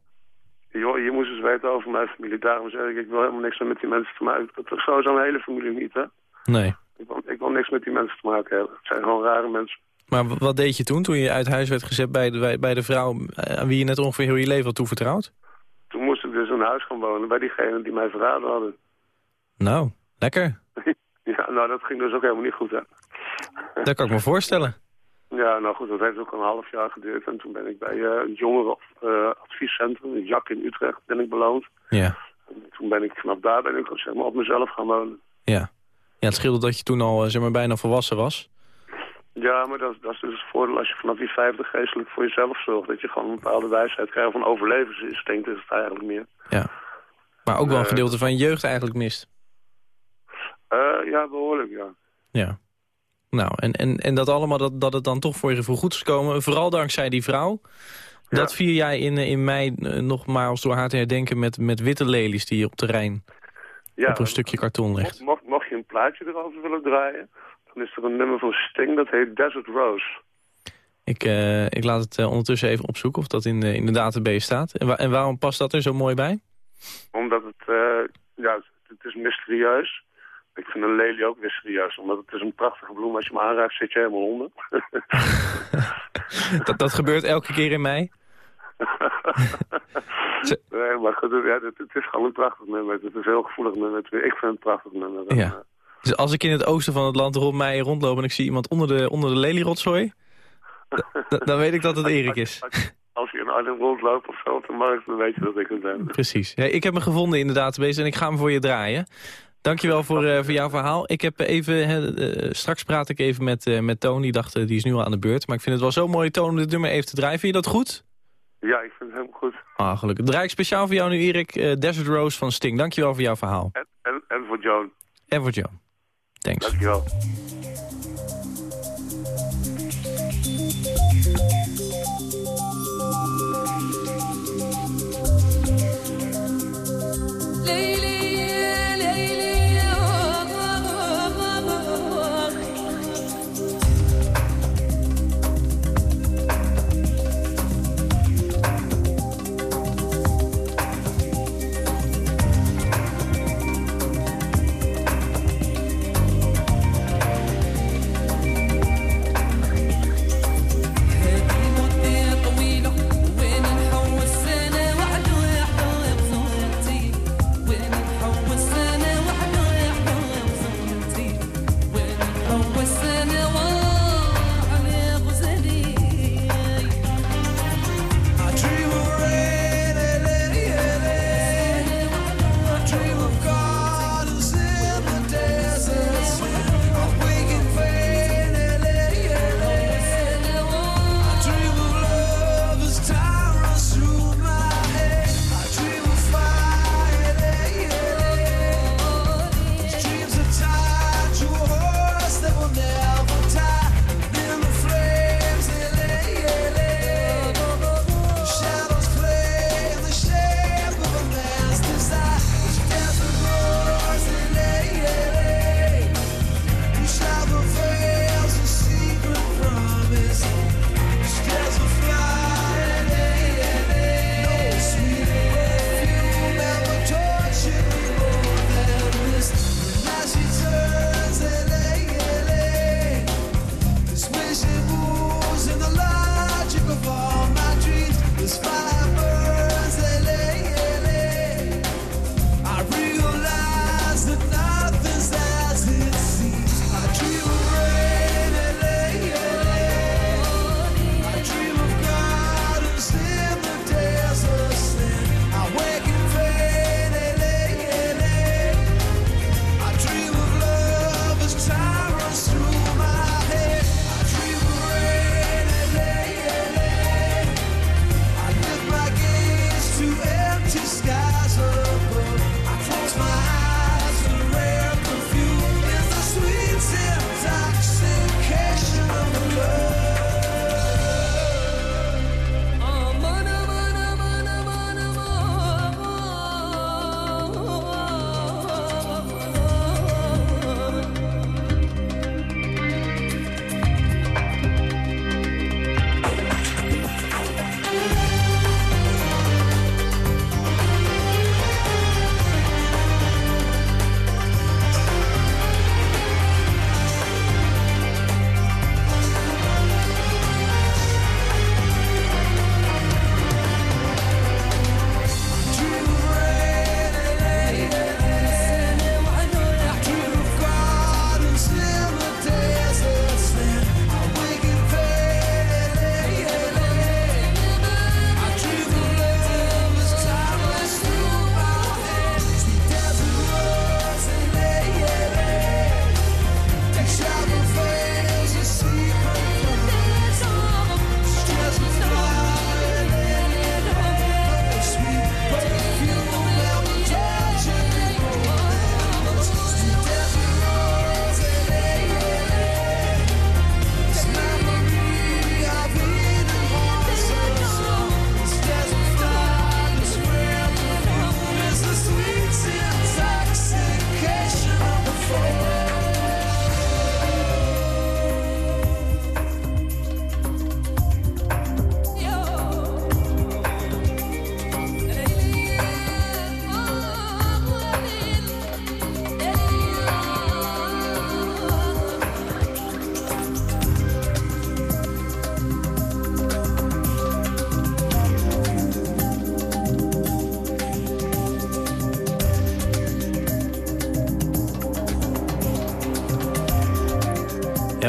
[SPEAKER 7] Joh, je moest eens weten over mijn familie. Daarom zeg ik, ik wil helemaal niks meer met die mensen te maken. Dat is sowieso een hele familie niet, hè.
[SPEAKER 3] Nee.
[SPEAKER 7] Ik wil, ik wil niks met die mensen te maken hebben. Het zijn gewoon rare mensen.
[SPEAKER 3] Maar wat deed je toen, toen je uit huis werd gezet bij de, bij- de vrouw... eh, aan wie je net ongeveer heel je leven had toevertrouwd?
[SPEAKER 7] Toen moest ik dus in huis gaan wonen bij diegenen die mij verraden hadden.
[SPEAKER 3] Nou, lekker.
[SPEAKER 7] Ja, nou, dat ging dus ook helemaal niet goed, hè.
[SPEAKER 3] Dat kan ik me voorstellen.
[SPEAKER 7] Ja, nou goed, dat heeft ook een half jaar geduurd. En toen ben ik bij eh een jongerenadviescentrum, in Jak in Utrecht, ben ik beloond.
[SPEAKER 3] Ja,
[SPEAKER 7] En toen ben ik, vanaf daar ben ik zeg maar, op mezelf gaan wonen.
[SPEAKER 3] ja. Ja, het scheelde dat je toen al eh, zeg maar, bijna volwassen was.
[SPEAKER 7] Ja, maar dat, is- dat is dus het voordeel als je vanaf die vijfde geestelijk voor jezelf zorgt. Dat je gewoon een bepaalde wijsheid krijgt van overlevingsinstinct is het eigenlijk meer.
[SPEAKER 3] Ja. Maar ook wel een
[SPEAKER 7] Eh,
[SPEAKER 3] gedeelte van je jeugd eigenlijk mist.
[SPEAKER 7] Eh, ja, behoorlijk, ja.
[SPEAKER 3] Ja. Nou, en, en, en dat allemaal, dat, dat het dan toch voor je gevoel goed is gekomen. Vooral dankzij die vrouw. Dat vier jij in, eh, in mei nogmaals door haar te herdenken met, met witte lelies die je op terrein
[SPEAKER 7] ja
[SPEAKER 3] op een stukje karton legt.
[SPEAKER 7] mocht, mocht, mocht je een plaatje erover willen draaien, dan is er een nummer van Sting, dat heet Desert Rose.
[SPEAKER 3] Ik, eh, ik laat het eh, ondertussen even opzoeken of dat in, de in de database staat. En, wa- en waarom past dat er zo mooi bij?
[SPEAKER 7] Omdat het, eh, ja, het, het is mysterieus. Ik vind een lelie ook mysterieus, omdat het is een prachtige bloem. Als je hem aanraakt, zit je helemaal onder.
[SPEAKER 3] Dat, dat gebeurt elke keer in mei.
[SPEAKER 7] nee, maar goed, ja, het, het is gewoon een prachtig nummer. Het is een heel gevoelig nummer. Ik vind het een prachtig nummer.
[SPEAKER 3] Ja.
[SPEAKER 7] Eh,
[SPEAKER 3] Dus als ik in het oosten van het land rond mij rondloop... en ik zie iemand onder de, onder de lelierotzooi... dan weet ik dat het Erik is.
[SPEAKER 7] Als je in Arnhem rondloopt of zo op de markt, dan weet je dat ik het ben.
[SPEAKER 3] Precies. Ja, ik heb hem gevonden in de database en ik ga hem voor je draaien. Dankjewel voor, eh, voor jouw verhaal. Ik heb even, hè, eh, straks praat ik even met, eh, met Toon. Die dacht, eh, die is nu al aan de beurt. Maar ik vind het wel zo mooi, Toon, om dit nummer even te draaien. Vind je dat goed?
[SPEAKER 7] Ja, ik vind het helemaal goed.
[SPEAKER 3] Ah, gelukkig. Draai ik speciaal voor jou nu, Erik. eh, Desert Rose van Sting. Dankjewel voor jouw verhaal.
[SPEAKER 7] En, en, en voor Joan.
[SPEAKER 3] En voor Joe. Thanks.
[SPEAKER 7] Dankjewel.
[SPEAKER 8] Lady,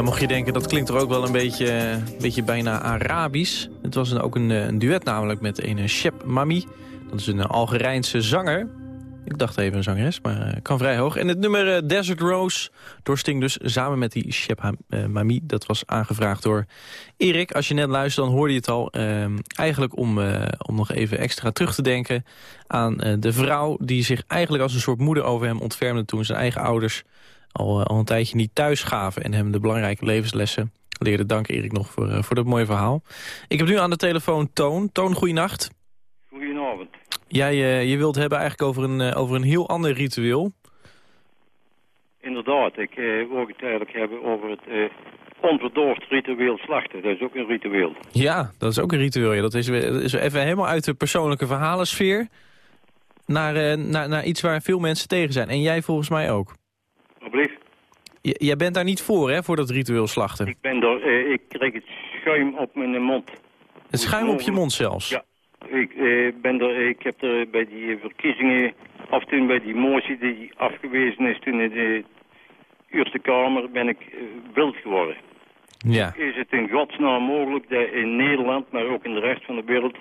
[SPEAKER 3] Mocht je denken, dat klinkt er ook wel een beetje, een beetje bijna Arabisch. Het was een, ook een, een duet namelijk met een Shep Mami. Dat is een Algerijnse zanger. Ik dacht even een zangeres, maar kan vrij hoog. En het nummer Desert Rose door Sting dus samen met die Shep Mami. Dat was aangevraagd door Erik. Als je net luistert, dan hoorde je het al. Ehm, eigenlijk om, om nog even extra terug te denken aan de vrouw... die zich eigenlijk als een soort moeder over hem ontfermde... toen zijn eigen ouders al, al een tijdje niet thuis gaven... en hem de belangrijke levenslessen leerde. Dank Erik nog voor, voor dat mooie verhaal. Ik heb nu aan de telefoon Toon. Toon, goeienacht.
[SPEAKER 8] Goedenavond.
[SPEAKER 3] Jij uh, je wilt hebben eigenlijk over een, over een heel ander ritueel.
[SPEAKER 8] Inderdaad, ik wil het eigenlijk hebben over het onverdoofd ritueel slachten. Dat is ook een ritueel.
[SPEAKER 3] Ja, dat is ook een ritueel. Ja. Dat, is, dat is even helemaal uit de persoonlijke verhalensfeer... Naar, naar, naar iets waar veel mensen tegen zijn. En jij volgens mij ook.
[SPEAKER 8] Alsjeblieft.
[SPEAKER 3] Jij bent daar niet voor, hè, voor dat ritueel slachten?
[SPEAKER 8] Ik ben er, ik krijg het schuim op mijn mond.
[SPEAKER 3] Het schuim op je mond zelfs?
[SPEAKER 8] Ja. Ik, eh, ben er, ik heb er bij die verkiezingen, of toen bij die motie die afgewezen is toen in de Eerste Kamer, ben ik uh, wild geworden.
[SPEAKER 3] Ja.
[SPEAKER 8] Is het in godsnaam mogelijk dat in Nederland, maar ook in de rest van de wereld,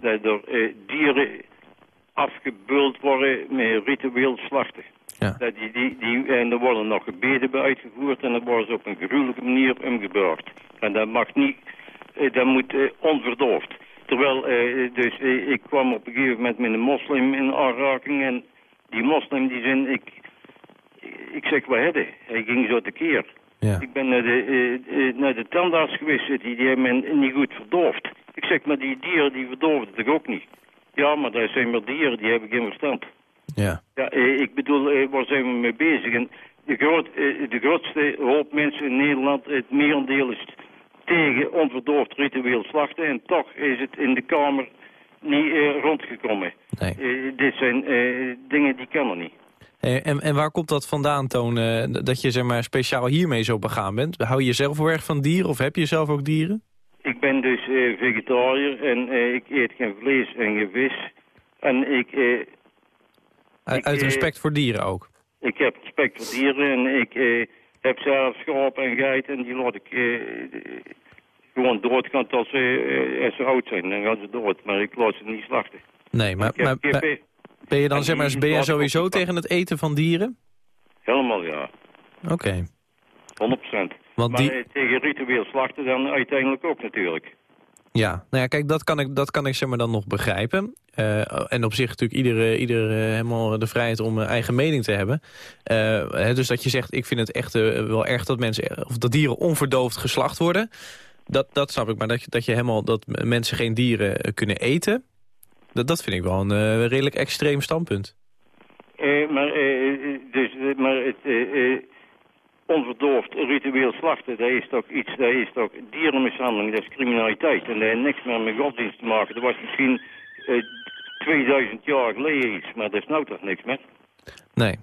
[SPEAKER 8] dat er dieren afgebuld worden met ritueel slachten?
[SPEAKER 3] Ja.
[SPEAKER 8] Die, die, die, en er worden nog gebeden bij uitgevoerd en dan worden ze op een gruwelijke manier omgebracht. En dat mag niet, dat moet onverdoofd. Terwijl, eh, dus eh, ik kwam op een gegeven moment met een moslim in aanraking en die moslim die zei, ik, ik zeg, wat hebben? Hij ging zo tekeer.
[SPEAKER 3] Ja.
[SPEAKER 8] Ik ben naar de, naar de tandarts geweest, die, die hebben me niet goed verdoofd. Ik zeg, maar die dieren die verdoofden toch ook niet? Ja, maar dat zijn maar dieren, die hebben geen verstand.
[SPEAKER 3] Ja.
[SPEAKER 8] Ja, ik bedoel, waar zijn we mee bezig? En de, groot, de grootste hoop mensen in Nederland, het merendeel is tegen onverdoofd ritueel slachten. En toch is het in de Kamer niet uh, rondgekomen.
[SPEAKER 3] Nee.
[SPEAKER 8] Uh, dit zijn uh, dingen die kennen niet.
[SPEAKER 3] en, en waar komt dat vandaan, Toon, dat je zeg maar, speciaal hiermee zo begaan bent? Hou je zelf heel erg van dieren of heb je zelf ook dieren?
[SPEAKER 8] Ik ben dus vegetariër en ik eet geen vlees en geen vis. En ik...
[SPEAKER 3] uit, uit respect voor dieren ook?
[SPEAKER 8] Ik heb respect voor dieren en ik heb zelf schaap en geit en die laat ik uh, gewoon doodgaan tot ze, uh, ze oud zijn. Dan gaan ze dood, maar ik laat ze niet slachten.
[SPEAKER 3] Nee, maar, ben je dan zeg maar, ben je sowieso tegen het eten van dieren?
[SPEAKER 8] Helemaal ja.
[SPEAKER 3] Oké. Okay.
[SPEAKER 8] 100%.
[SPEAKER 3] Want
[SPEAKER 8] maar
[SPEAKER 3] die...
[SPEAKER 8] tegen ritueel slachten dan uiteindelijk ook natuurlijk.
[SPEAKER 3] Ja, nou ja, kijk, dat kan ik, dat kan ik zeg maar dan nog begrijpen. Uh, en op zich natuurlijk iedere, ieder helemaal de vrijheid om eigen mening te hebben. Hè, dus dat je zegt, ik vind het echt wel erg dat mensen, of dat dieren onverdoofd geslacht worden. Dat, dat snap ik, maar dat je, dat je helemaal, dat mensen geen dieren kunnen eten. Dat, dat vind ik wel een redelijk extreem standpunt.
[SPEAKER 8] maar, dus, maar het onverdoofd ritueel slachten, dat is toch iets, dat is toch dierenmishandeling, dat is criminaliteit. En dat heeft niks meer met godsdienst te maken. Dat was misschien uh, 2000 jaar geleden iets, maar dat is nou toch niks meer.
[SPEAKER 3] Nee.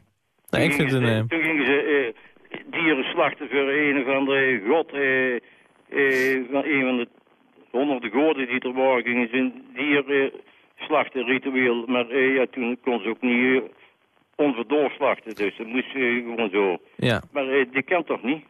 [SPEAKER 3] nee ik vind
[SPEAKER 8] ze,
[SPEAKER 3] een, uh...
[SPEAKER 8] Toen gingen ze uh, dieren slachten voor een of andere god, uh, een van de honderden goden die er waren, gingen ze dieren slachten ritueel. Maar ja, toen kon ze ook niet onverdoofd slachten. Dus dat moest uh, gewoon zo.
[SPEAKER 3] Ja.
[SPEAKER 8] Maar uh, dit kan toch niet?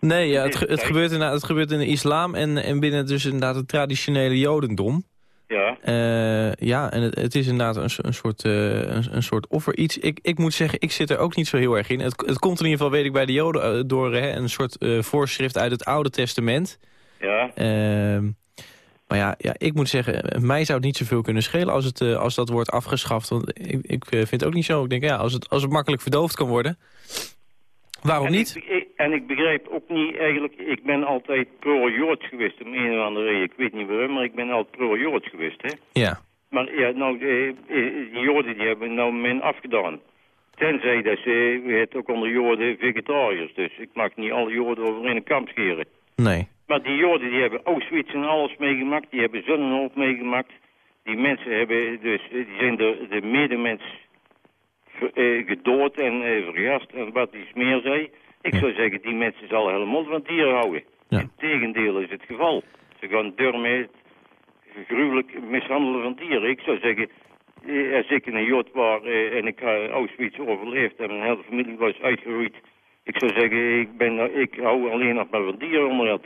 [SPEAKER 3] Nee, ja, het, het, gebeurt in, het gebeurt in de islam en, en binnen dus inderdaad het traditionele jodendom.
[SPEAKER 8] Ja.
[SPEAKER 3] Uh, ja, en het, het, is inderdaad een, een soort, een, een, soort offer iets. Ik, ik moet zeggen, ik zit er ook niet zo heel erg in. Het, het komt in ieder geval, weet ik, bij de joden door hè, een soort voorschrift uit het Oude Testament.
[SPEAKER 8] Ja.
[SPEAKER 3] Maar ja, ja, ik moet zeggen, mij zou het niet zoveel kunnen schelen als, het, uh, als dat wordt afgeschaft. Want ik, ik vind het ook niet zo. Ik denk, ja, als het, als het makkelijk verdoofd kan worden, waarom
[SPEAKER 8] en
[SPEAKER 3] niet?
[SPEAKER 8] Ik, en ik begrijp ook niet eigenlijk, ik ben altijd pro-Joods geweest om een of andere reden. Ik weet niet waarom, maar ik ben altijd pro-Joods geweest, hè.
[SPEAKER 3] Ja.
[SPEAKER 8] Maar ja, nou, de, die Joden die hebben nou men afgedaan. Tenzij dat ze, het ook onder Joden vegetariërs. Dus ik mag niet alle Joden over in een kamp scheren.
[SPEAKER 3] Nee.
[SPEAKER 8] Maar die Joden die hebben Auschwitz en alles meegemaakt. Die hebben Zonnenhof meegemaakt. Die mensen hebben dus, die zijn de, de medemens uh, gedood en uh, vergast en wat iets meer zei. Ik zou zeggen, die mensen zullen helemaal van dieren houden.
[SPEAKER 3] Ja.
[SPEAKER 8] Integendeel is het geval. Ze gaan het gruwelijk mishandelen van dieren. Ik zou zeggen, als ik in een Jood was en ik Auschwitz overleefd en mijn hele familie was uitgeroeid Ik zou zeggen, ik, ben, ik hou alleen nog maar van dieren onder het.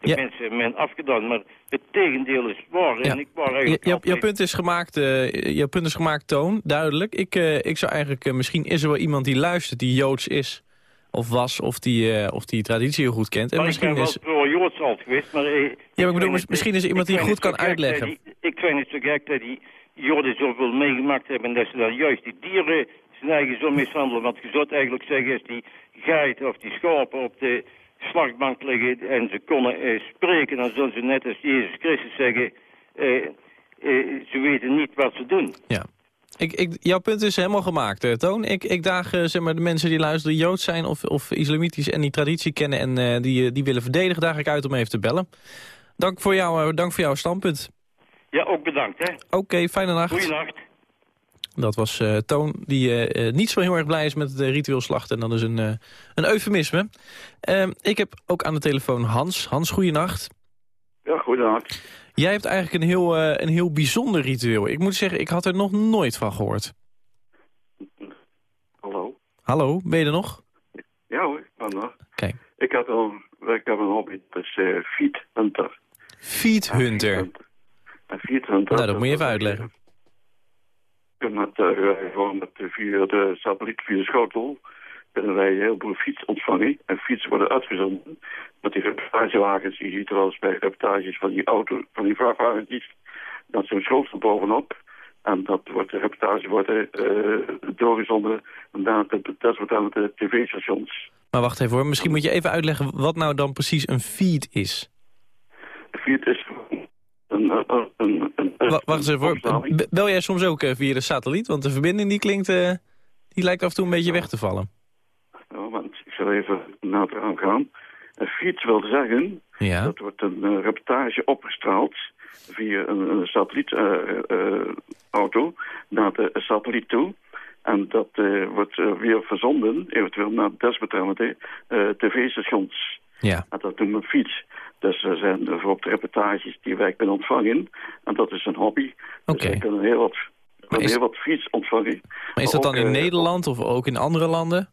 [SPEAKER 8] De
[SPEAKER 3] Ja.
[SPEAKER 8] mensen hebben mij afgedaan, maar het tegendeel is waar.
[SPEAKER 3] Ja.
[SPEAKER 8] En ik waar eigenlijk
[SPEAKER 3] jouw punt is gemaakt, jouw punt is gemaakt, Toon, duidelijk. Ik, eh, ik zou eigenlijk, eh, misschien is er wel iemand die luistert die Joods is. Of was, of die, of die traditie heel goed kent. En
[SPEAKER 8] Maar ik
[SPEAKER 3] misschien
[SPEAKER 8] ben wel
[SPEAKER 3] is...
[SPEAKER 8] Joods altijd geweest, maar...
[SPEAKER 3] Ja, maar ik bedoel, misschien is er iemand die
[SPEAKER 8] ik
[SPEAKER 3] goed kan uitleggen.
[SPEAKER 8] die- Ik vind het zo gek dat die Joden zoveel meegemaakt hebben... dat ze dan juist die dieren zijn eigen zo mishandelen. Want je zou eigenlijk zeggen, als die geiten of die schapen op de slachtbank liggen... en ze konden eh, spreken, dan zullen ze net als Jezus Christus zeggen... eh, eh, ze weten niet wat ze doen.
[SPEAKER 3] Ja. Ik, ik, jouw punt is helemaal gemaakt, Toon. Ik, ik daag zeg maar, de mensen die luisteren, Joods zijn of, of islamitisch... en die traditie kennen en die, die willen verdedigen, daag ik uit om even te bellen. Dank voor, jou, dank voor jouw standpunt.
[SPEAKER 8] Ja, ook bedankt, hè.
[SPEAKER 3] Oké, fijne nacht.
[SPEAKER 8] Goeienacht.
[SPEAKER 3] Dat was eh, Toon, die eh, eh, niet zo heel erg blij is met het ritueel slachten. En dat is een, een eufemisme. Ehm, ik heb ook aan de telefoon Hans. Hans, goeienacht.
[SPEAKER 9] Ja, goedenavond.
[SPEAKER 3] Jij hebt eigenlijk een heel, een heel bijzonder ritueel. Ik moet zeggen, ik had er nog nooit van gehoord.
[SPEAKER 9] Hallo.
[SPEAKER 3] Hallo, ben je er nog?
[SPEAKER 9] Ja hoor, ik ben.
[SPEAKER 3] Kijk.
[SPEAKER 9] Ik heb, een, ik heb een hobby, dat is uh, feed hunter.
[SPEAKER 3] Hunter.
[SPEAKER 9] Hunter.
[SPEAKER 3] Nou, dat moet je even uitleggen.
[SPEAKER 9] Met, uh, gewoon met de, via de satelliet, via de schotel, kunnen wij een heleboel fiets ontvangen. En fietsen worden uitgezonden met die reportagewagens. Je ziet er wel eens bij reportages van die auto, van die vrachtwagens, dat zo'n schotel bovenop. En dat wordt, de reportage worden uh, doorgezonden naar de, dat wordt aan de tv-stations.
[SPEAKER 3] Maar wacht even hoor, misschien moet je even uitleggen wat nou dan precies een feed is.
[SPEAKER 9] Een feed is een... een, een, een
[SPEAKER 3] wacht eens even bel jij soms ook uh, via de satelliet? Want de verbinding die klinkt, uh, die lijkt af en toe een beetje weg te vallen.
[SPEAKER 9] Ja, want ik zal even nader aan gaan. Een feed wil zeggen,
[SPEAKER 3] ja.
[SPEAKER 9] dat wordt een uh, reportage opgestraald via een, satellietauto naar de satelliet toe. En dat wordt weer verzonden, eventueel naar desbetreffende tv-stations.
[SPEAKER 3] Ja.
[SPEAKER 9] En dat noemen we fiets. Dus er zijn bijvoorbeeld reportages die wij kunnen ontvangen. En dat is een hobby.
[SPEAKER 3] Oké.
[SPEAKER 9] Dus wij kunnen heel wat,
[SPEAKER 3] is...
[SPEAKER 9] heel wat fiets ontvangen.
[SPEAKER 3] Maar is dat dan in Nederland of ook in andere landen?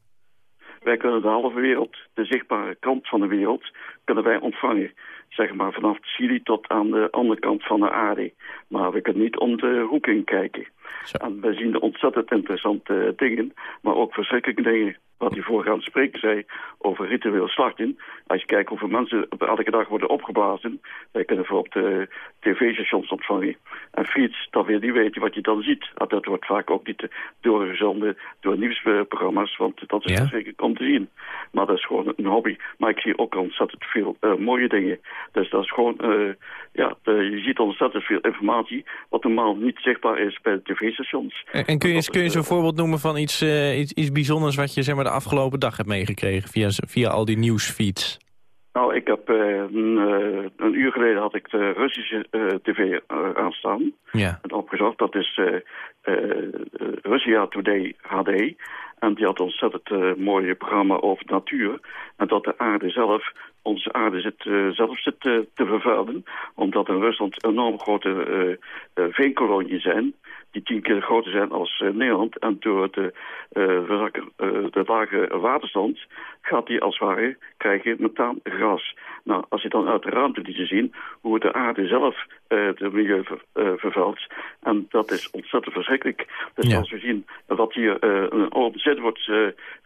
[SPEAKER 9] Wij kunnen de halve wereld, de zichtbare kant van de wereld, kunnen wij ontvangen. Zeg maar vanaf Chili tot aan de andere kant van de aarde. Maar we kunnen niet om de hoek in kijken.
[SPEAKER 3] Zo.
[SPEAKER 9] En wij zien ontzettend interessante dingen, maar ook verschrikkelijke dingen. Wat die voorgaande spreker zei over ritueel slachten. Als je kijkt hoeveel mensen elke dag worden opgeblazen. Wij kunnen bijvoorbeeld uh, tv-stations ontvangen. En fiets, dan wil je niet weten wat je dan ziet. En dat wordt vaak ook niet doorgezonden door nieuwsprogramma's. Want dat is
[SPEAKER 3] Ja.
[SPEAKER 9] verschrikkelijk om te zien. Maar dat is gewoon een hobby. Maar ik zie ook ontzettend veel uh, mooie dingen. Dus dat is gewoon, uh, ja, de, je ziet ontzettend veel informatie. Wat normaal niet zichtbaar is bij de tv-stations.
[SPEAKER 3] En, en kun je, kun je zo'n voorbeeld noemen van iets, uh, iets, iets bijzonders wat je zeg maar, de afgelopen dag hebt meegekregen via, via al die nieuwsfeeds?
[SPEAKER 9] Nou, ik heb uh, een, uh, een, uur geleden had ik de Russische uh, tv aanstaan.
[SPEAKER 3] Ja.
[SPEAKER 9] En opgezocht, dat is Russia Today HD. En die had een ontzettend mooi programma over natuur. En dat de aarde zelf, onze aarde zit, zelf zit te vervuilen. Omdat in Rusland enorm grote veenkoloniën zijn die tien keer groter zijn als uh, Nederland. En door de, uh, uh, de lage waterstand gaat die als het ware krijgen gas. Nou, als je dan uit de ruimte die te zien hoe de aarde zelf het milieu ver, vervuilt. En dat is ontzettend verschrikkelijk. Dus
[SPEAKER 3] Ja.
[SPEAKER 9] als we zien wat hier een open zet wordt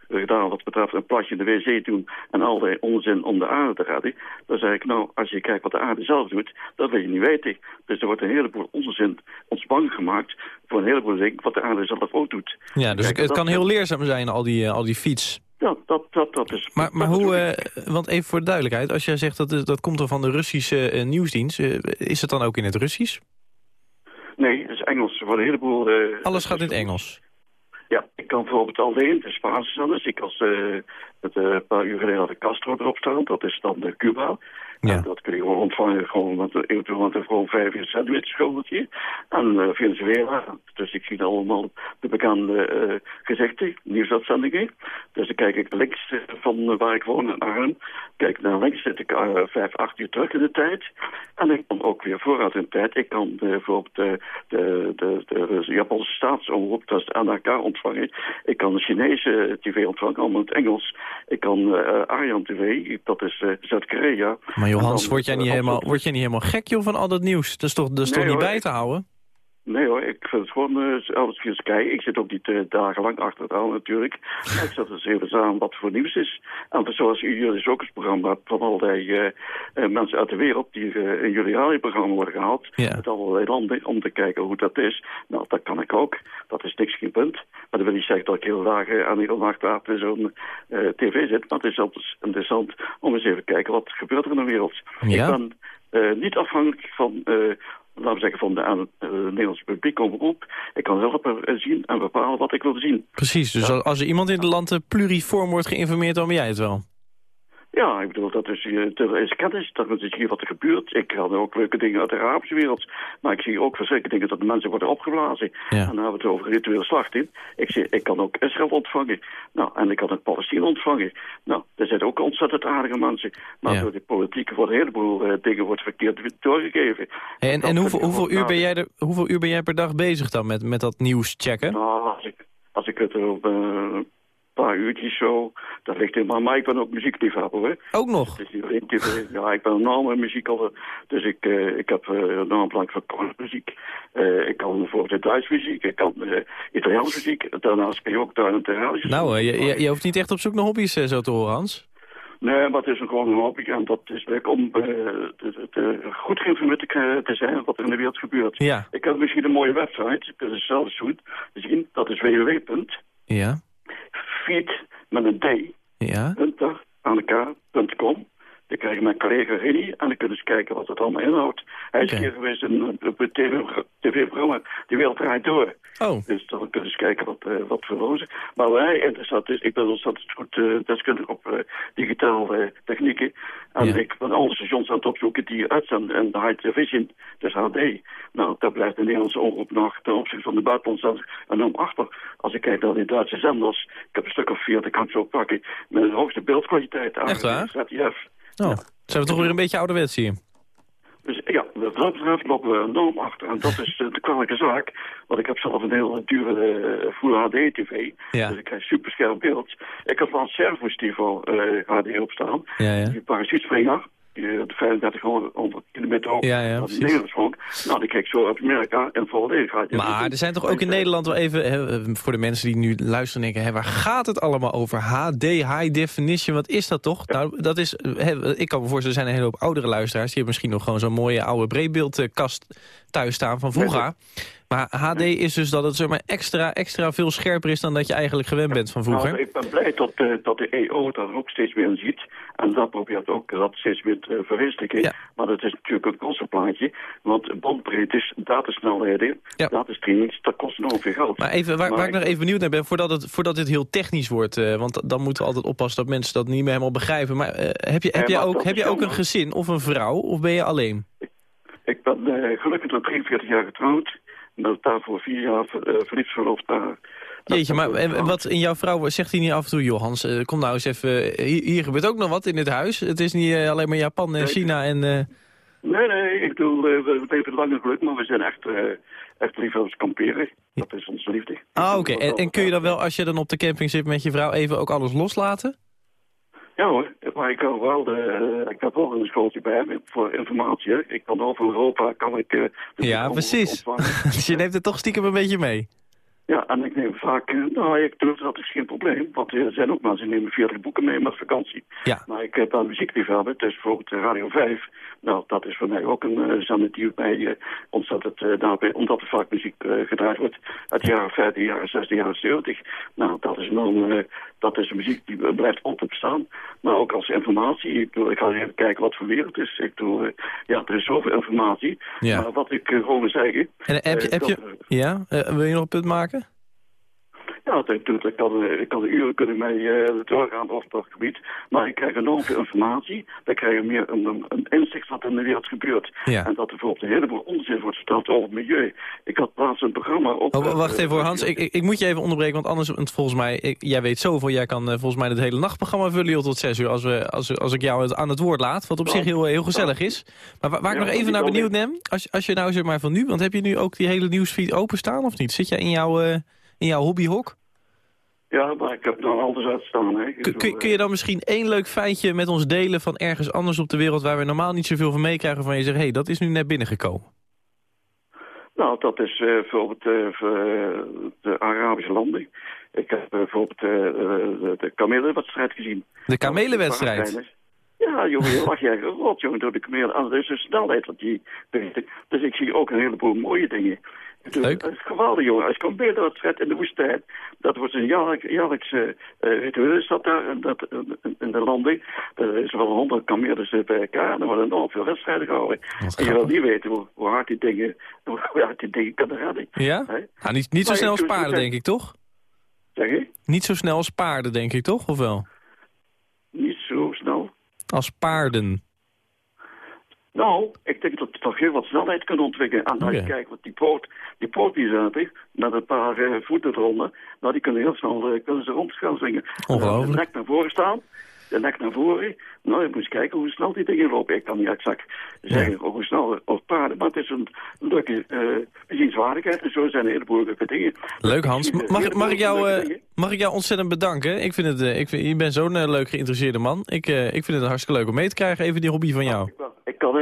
[SPEAKER 9] gedaan wat betreft een plasje in de wc doen en allerlei onzin om de aarde te redden. Dan zeg ik nou, als je kijkt wat de aarde zelf doet, dat wil je niet weten. Dus er wordt een heleboel onzin ons bang gemaakt voor een heleboel dingen wat de aarde zelf ook doet.
[SPEAKER 3] Ja, dus
[SPEAKER 9] Kijk,
[SPEAKER 3] het
[SPEAKER 9] dat-
[SPEAKER 3] kan heel leerzaam zijn, al die, eh, al die fiets.
[SPEAKER 9] Ja, dat, dat, dat is...
[SPEAKER 3] Maar, maar
[SPEAKER 9] dat
[SPEAKER 3] hoe, eh, want even voor de duidelijkheid, als jij zegt dat dat komt er van de Russische eh, nieuwsdienst, is het dan ook in het Russisch?
[SPEAKER 9] Nee, het is Engels. Worden een heleboel...
[SPEAKER 3] Alles gaat in het Engels.
[SPEAKER 9] Ja, ik kan bijvoorbeeld alleen de Spaanse anders. Ik als het, een paar uur geleden had ik Castro erop staan. Dat is dan de Cuba.
[SPEAKER 3] Ja.
[SPEAKER 9] En dat kun je gewoon ontvangen, gewoon met een gewoon 5 sandwich schoteltje. En eh, Venezuela, dus ik zie allemaal de bekende eh gezichten, nieuwsuitzendingen. Dus dan kijk ik links eh, van waar ik woon in Arnhem. Kijk naar links zit ik eh, vijf, acht uur terug in de tijd. En ik kan ook weer vooruit in de tijd. Ik kan eh, bijvoorbeeld de, de, de, de, Japanse staatsomroep, dat is de NRK ontvangen. Ik kan de Chinese tv ontvangen, allemaal in het Engels. Ik kan eh Arjan TV, dat is eh, Zuid-Korea.
[SPEAKER 3] Maar Johans,
[SPEAKER 9] dan,
[SPEAKER 3] word jij, niet helemaal, word jij niet helemaal gek joh, van al dat nieuws? Dat is toch, dat is
[SPEAKER 9] Nee,
[SPEAKER 3] toch niet
[SPEAKER 9] hoor,
[SPEAKER 3] bij te houden?
[SPEAKER 9] Nee hoor, ik vind het gewoon uh, alles via Sky. Ik zit ook niet uh, dagenlang achter het aan natuurlijk. Maar ik zet eens even aan wat voor nieuws is. En dus zoals u jullie ook eens programma van allerlei uh, uh, mensen uit de wereld... die in jullie radioprogramma worden gehaald.
[SPEAKER 3] Ja.
[SPEAKER 9] Met allerlei landen om te kijken hoe dat is. Nou, dat kan ik ook. Dat is niks geen punt. Maar dat wil niet zeggen dat ik heel dagen aan heel nacht achter zo'n tv zit. Maar het is altijd interessant om eens even te kijken wat gebeurt er in de wereld.
[SPEAKER 3] Ja.
[SPEAKER 9] Ik ben niet afhankelijk van... Laten we zeggen, van de uh, Nederlandse publiek omroep. Ik kan zelf uh, zien en bepalen wat ik wil zien.
[SPEAKER 3] Precies, dus ja. als er iemand in het land uh, pluriform wordt geïnformeerd, dan ben jij het wel.
[SPEAKER 9] Ja, ik bedoel, dat is, uh, is kennis, dat is hier wat er gebeurt. Ik haal ook leuke dingen uit de Arabische wereld. Maar ik zie ook verschrikkelijke dingen dat de mensen worden opgeblazen.
[SPEAKER 3] Ja.
[SPEAKER 9] En dan hebben we het over rituele slachting. Ik, zie, ik kan ook Israël ontvangen. Nou, en ik kan ook Palestina ontvangen. Nou, er zijn ook ontzettend aardige mensen. Maar
[SPEAKER 3] Ja.
[SPEAKER 9] door de politiek worden een heleboel uh, dingen wordt verkeerd doorgegeven.
[SPEAKER 3] En en hoeveel, uur ben jij hoeveel uur ben jij per dag bezig dan met, met dat nieuws checken?
[SPEAKER 9] Nou, als ik, als ik het op uh, een paar uurtjes zo, dat ligt helemaal mij. Ik ben ook muziekliefhebber, hè.
[SPEAKER 3] Ook nog?
[SPEAKER 9] Tv. Ja, ik ben een enorme muziek Dus ik, uh, ik heb uh, een enorm belang voor muziek. Uh, ik kan bijvoorbeeld Duits muziek, ik kan uh, Italiaans muziek. Daarnaast kun je ook daar een terralische
[SPEAKER 3] Nou, je, je, je, hoeft niet echt op zoek naar hobby's zo te horen, Hans.
[SPEAKER 9] Nee, maar het is een gewoon een hobby en dat is leuk om uh, te, te, goed geïnformeerd te, te zijn wat er in de wereld gebeurt.
[SPEAKER 3] Ja.
[SPEAKER 9] Ik heb misschien een mooie website, dat is zelfs goed zien, dat is www.
[SPEAKER 3] Ja.
[SPEAKER 9] Feed met een D.
[SPEAKER 3] Ja.
[SPEAKER 9] Hunter aan elkaar.com. Dan krijg mijn collega Rini en dan kunnen ze kijken wat het allemaal inhoudt. Hij is hier geweest in een tv-programma De Wereld Draait Door.
[SPEAKER 3] Oh,
[SPEAKER 9] Dus dan kunnen ze kijken wat, uh, wat voor rozen. Maar wij interessant is, ik ben ontzettend goed uh, deskundig op uh, digitale technieken. En
[SPEAKER 3] Ja.
[SPEAKER 9] ik ben alle stations aan het opzoeken die uitzenden en de high television, dus HD. Nou, daar blijft de Nederlandse omroep nog ten opzichte van de buitenlandse enorm achter. Als ik kijk naar die Duitse zenders, ik heb een stuk of vier, dat kan ik zo pakken, met de hoogste beeldkwaliteit.
[SPEAKER 3] Echt waar?
[SPEAKER 9] ZDF.
[SPEAKER 3] Oh. zijn we toch weer een beetje ouderwets hier?
[SPEAKER 9] Dus ja, wat dat betreft lopen we enorm achter. En dat is uh, de kwalijke zaak. Want ik heb zelf een heel dure uh, Full HD TV.
[SPEAKER 3] Ja.
[SPEAKER 9] Dus ik krijg super scherp beeld. Ik heb wel een Servus Tivo uh, HD opstaan.
[SPEAKER 3] Ja, ja.
[SPEAKER 9] Die parachutespringer. Die uh, 3500 kilometer hoog.
[SPEAKER 3] Ja, ja, precies.
[SPEAKER 9] Nederlands Nou, die kijk ik zo uit Amerika en volledig gaat.
[SPEAKER 3] Maar er zijn toch ook in Nederland wel even, hè, voor de mensen die nu luisteren denken, hè, waar gaat het allemaal over? HD, high definition, wat is dat toch? Nou, dat is, hè, ik kan me voorstellen, er zijn een hele hoop oudere luisteraars, die hebben misschien nog gewoon zo'n mooie oude breedbeeldkast thuis staan van vroeger. Maar HD is dus dat het zeg maar, extra, extra veel scherper is dan dat je eigenlijk gewend bent van vroeger.
[SPEAKER 9] Nou, ik ben blij dat, uh, dat de EO daar ook steeds meer ziet. En dat probeert ook dat steeds meer te verwezenlijken.
[SPEAKER 3] Ja.
[SPEAKER 9] Maar dat is natuurlijk een kostenplaatje. Want bandbreedtes, datasnelheden,
[SPEAKER 3] Ja.
[SPEAKER 9] datastreamings, dat kost enorm veel geld.
[SPEAKER 3] Maar even, waar,
[SPEAKER 9] Maar
[SPEAKER 3] waar ik nog even benieuwd naar ben, voordat, het, voordat dit heel technisch wordt... eh, want dan moeten we altijd oppassen dat mensen dat niet meer helemaal begrijpen. Maar eh, heb, je, heb,
[SPEAKER 9] Ja, maar
[SPEAKER 3] ook,
[SPEAKER 9] dat
[SPEAKER 3] heb je ook een gezin of een vrouw of ben je alleen?
[SPEAKER 9] Ik ben uh, gelukkig tot 43 jaar getrouwd. En ben daarvoor vier jaar ver, verliefd verloofd naar...
[SPEAKER 3] Jeetje, maar en, wat in jouw vrouw zegt hij niet af en toe... joh Hans, eh, kom nou eens even, eh, hier, hier gebeurt ook nog wat in dit huis. Het is niet eh, alleen maar Japan en
[SPEAKER 9] Nee.
[SPEAKER 3] China en... eh,
[SPEAKER 9] Nee, nee, ik bedoel, we leven lang en geluk, maar we zijn echt, echt liefhebbers kamperen. Dat is onze liefde.
[SPEAKER 3] Ah, oké. En, en kun je dan wel, als je dan op de camping zit met je vrouw... even ook alles loslaten?
[SPEAKER 9] Ja hoor, maar ik, kan wel de, uh, ik heb wel een schooltje bij me voor informatie. Hè. Ik kan over Europa, kan ik... Uh, de
[SPEAKER 3] Ja, precies. dus je neemt het toch stiekem een beetje mee.
[SPEAKER 9] Ja, en ik neem vaak, eh, nou, ik durf dat is geen probleem. Want er zijn ook mensen die nemen 40 boeken mee met vakantie.
[SPEAKER 3] Ja.
[SPEAKER 9] Maar ik heb aan muziekliefhebber, dus bijvoorbeeld eh, Radio 5. Nou, dat is voor mij ook een uh, die mij uh, ontzettend uh, daarbij, omdat er vaak muziek gedraaid wordt uit de jaren 50, jaren 60, jaren 70. Nou, dat is dan, dat is muziek die blijft altijd bestaan. Maar ook als informatie. Ik, bedoel, ik ga even kijken wat voor wereld het is. Ik bedoel, uh, ja, er is zoveel informatie.
[SPEAKER 3] Ja.
[SPEAKER 9] Maar wat ik gewoon wil zeggen...
[SPEAKER 3] En heb je...
[SPEAKER 9] eh,
[SPEAKER 3] Heb
[SPEAKER 9] dat,
[SPEAKER 3] je
[SPEAKER 9] eh,
[SPEAKER 3] ja? Eh, wil je nog een punt maken?
[SPEAKER 9] Ja, natuurlijk. Ik kan, ik kan de uren kunnen mee uh, doorgaan over dat gebied. Maar ik krijg enorm veel informatie. Dan krijg je meer een, een, inzicht wat in de wereld gebeurt.
[SPEAKER 3] Ja.
[SPEAKER 9] En dat er bijvoorbeeld een heleboel onzin wordt verteld over het milieu. Ik had laatst een programma op...
[SPEAKER 3] Oh, wacht even hoor, Hans. Ik, ik, ik moet je even onderbreken, want anders, want volgens mij, ik- jij weet zoveel. Jij kan eh, volgens mij het hele nachtprogramma vullen tot zes uur als, we, als, als ik jou aan het woord laat. Wat op zich heel, heel gezellig is. Maar waar, waar ik
[SPEAKER 9] Ja,
[SPEAKER 3] nog even naar benieuwd ben, als, als je nou zeg maar van nu, want heb je nu ook die hele nieuwsfeed openstaan of niet? Zit jij in jouw, eh, in jouw hobbyhok?
[SPEAKER 9] Ja, maar ik heb dan alles uitstaan. Hè.
[SPEAKER 3] Kun, kun, kun je dan misschien één leuk feitje met ons delen van ergens anders op de wereld... waar we normaal niet zoveel van meekrijgen van je zegt... hé, hey, dat is nu net binnengekomen?
[SPEAKER 9] Nou, dat is uh, bijvoorbeeld uh, de Arabische landen. Ik heb bijvoorbeeld uh, de, de kamelenwedstrijd gezien.
[SPEAKER 3] De kamelenwedstrijd?
[SPEAKER 9] Ja, jongen, je lag jij rot, jongen, door de kamelen. En dat is de snelheid wat die. Dus ik zie ook een heleboel mooie dingen.
[SPEAKER 3] Leuk.
[SPEAKER 9] Dat is geweldig, jongen. Als je kamelenwedstrijd in de woestijn, dat wordt een jaarlijks, jaarlijkse uh, ritueel is dat daar, en dat, in de landen. Er is wel honderd kamelen bij elkaar en er worden enorm veel wedstrijden gehouden. En je wil niet weten hoe, hoe, hard die dingen, hoe hard die dingen kunnen redden.
[SPEAKER 3] Ja? Nou, niet, niet zo snel als paarden, denk ik, toch?
[SPEAKER 9] Zeg je?
[SPEAKER 3] Niet zo snel als paarden, denk ik, toch? Of wel?
[SPEAKER 9] Niet zo snel.
[SPEAKER 3] Als paarden.
[SPEAKER 9] Nou, ik denk dat we toch heel wat snelheid kunnen ontwikkelen. En als je kijkt wat die poot, die poot die zaten, met een paar uh, voeten eronder, nou die kunnen heel snel uh, kunnen ze rond gaan zwingen.
[SPEAKER 3] Ongelooflijk.
[SPEAKER 9] de nek naar voren staan, de nek naar voren. Nou, je moet kijken hoe snel die dingen lopen. Ik kan niet exact zeggen ja. hoe snel of paarden, maar het is een leuke uh, bezienswaardigheid. En zo zijn een heleboel leuke dingen.
[SPEAKER 3] Leuk Hans. Mag, mag, ik jou, uh, mag ik jou ontzettend bedanken? Ik vind het, uh, ik vind, je bent zo'n leuk geïnteresseerde man. Ik, ik vind het hartstikke leuk om mee te krijgen, even die hobby van jou.
[SPEAKER 9] Ik kan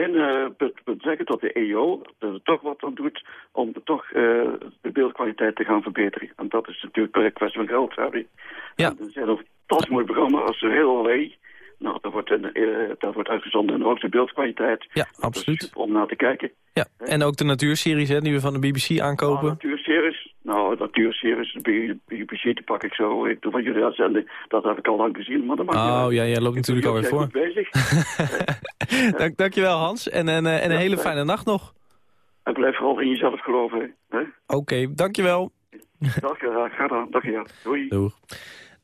[SPEAKER 9] punt zeggen dat de EO er toch wat aan doet om toch de beeldkwaliteit te gaan verbeteren. En dat is natuurlijk een kwestie van geld, Harry.
[SPEAKER 3] Ja.
[SPEAKER 9] En er zijn ook fantastisch mooi programma als heel alleen. Nou, dat wordt, een, uh, dat wordt uitgezonden in de hoogste beeldkwaliteit.
[SPEAKER 3] Ja, absoluut.
[SPEAKER 9] om naar te kijken.
[SPEAKER 3] Ja, en ook de natuurseries hè, die we van de BBC aankopen.
[SPEAKER 9] Ah, natuurseries. Nou, natuurseries, de BBC, die pak ik zo. Ik doe van jullie uitzenden, dat heb ik al lang gezien. Maar dat mag
[SPEAKER 3] oh, ja, jij loopt natuurlijk alweer voor.
[SPEAKER 9] bezig.
[SPEAKER 3] Dank, dankjewel Hans. En, en, en een hele fijne nacht nog.
[SPEAKER 9] En blijf vooral in jezelf geloven.
[SPEAKER 3] Oké, okay, dankjewel.
[SPEAKER 9] Dag, graag gedaan. Dag, ja. Doei.
[SPEAKER 3] Doeg.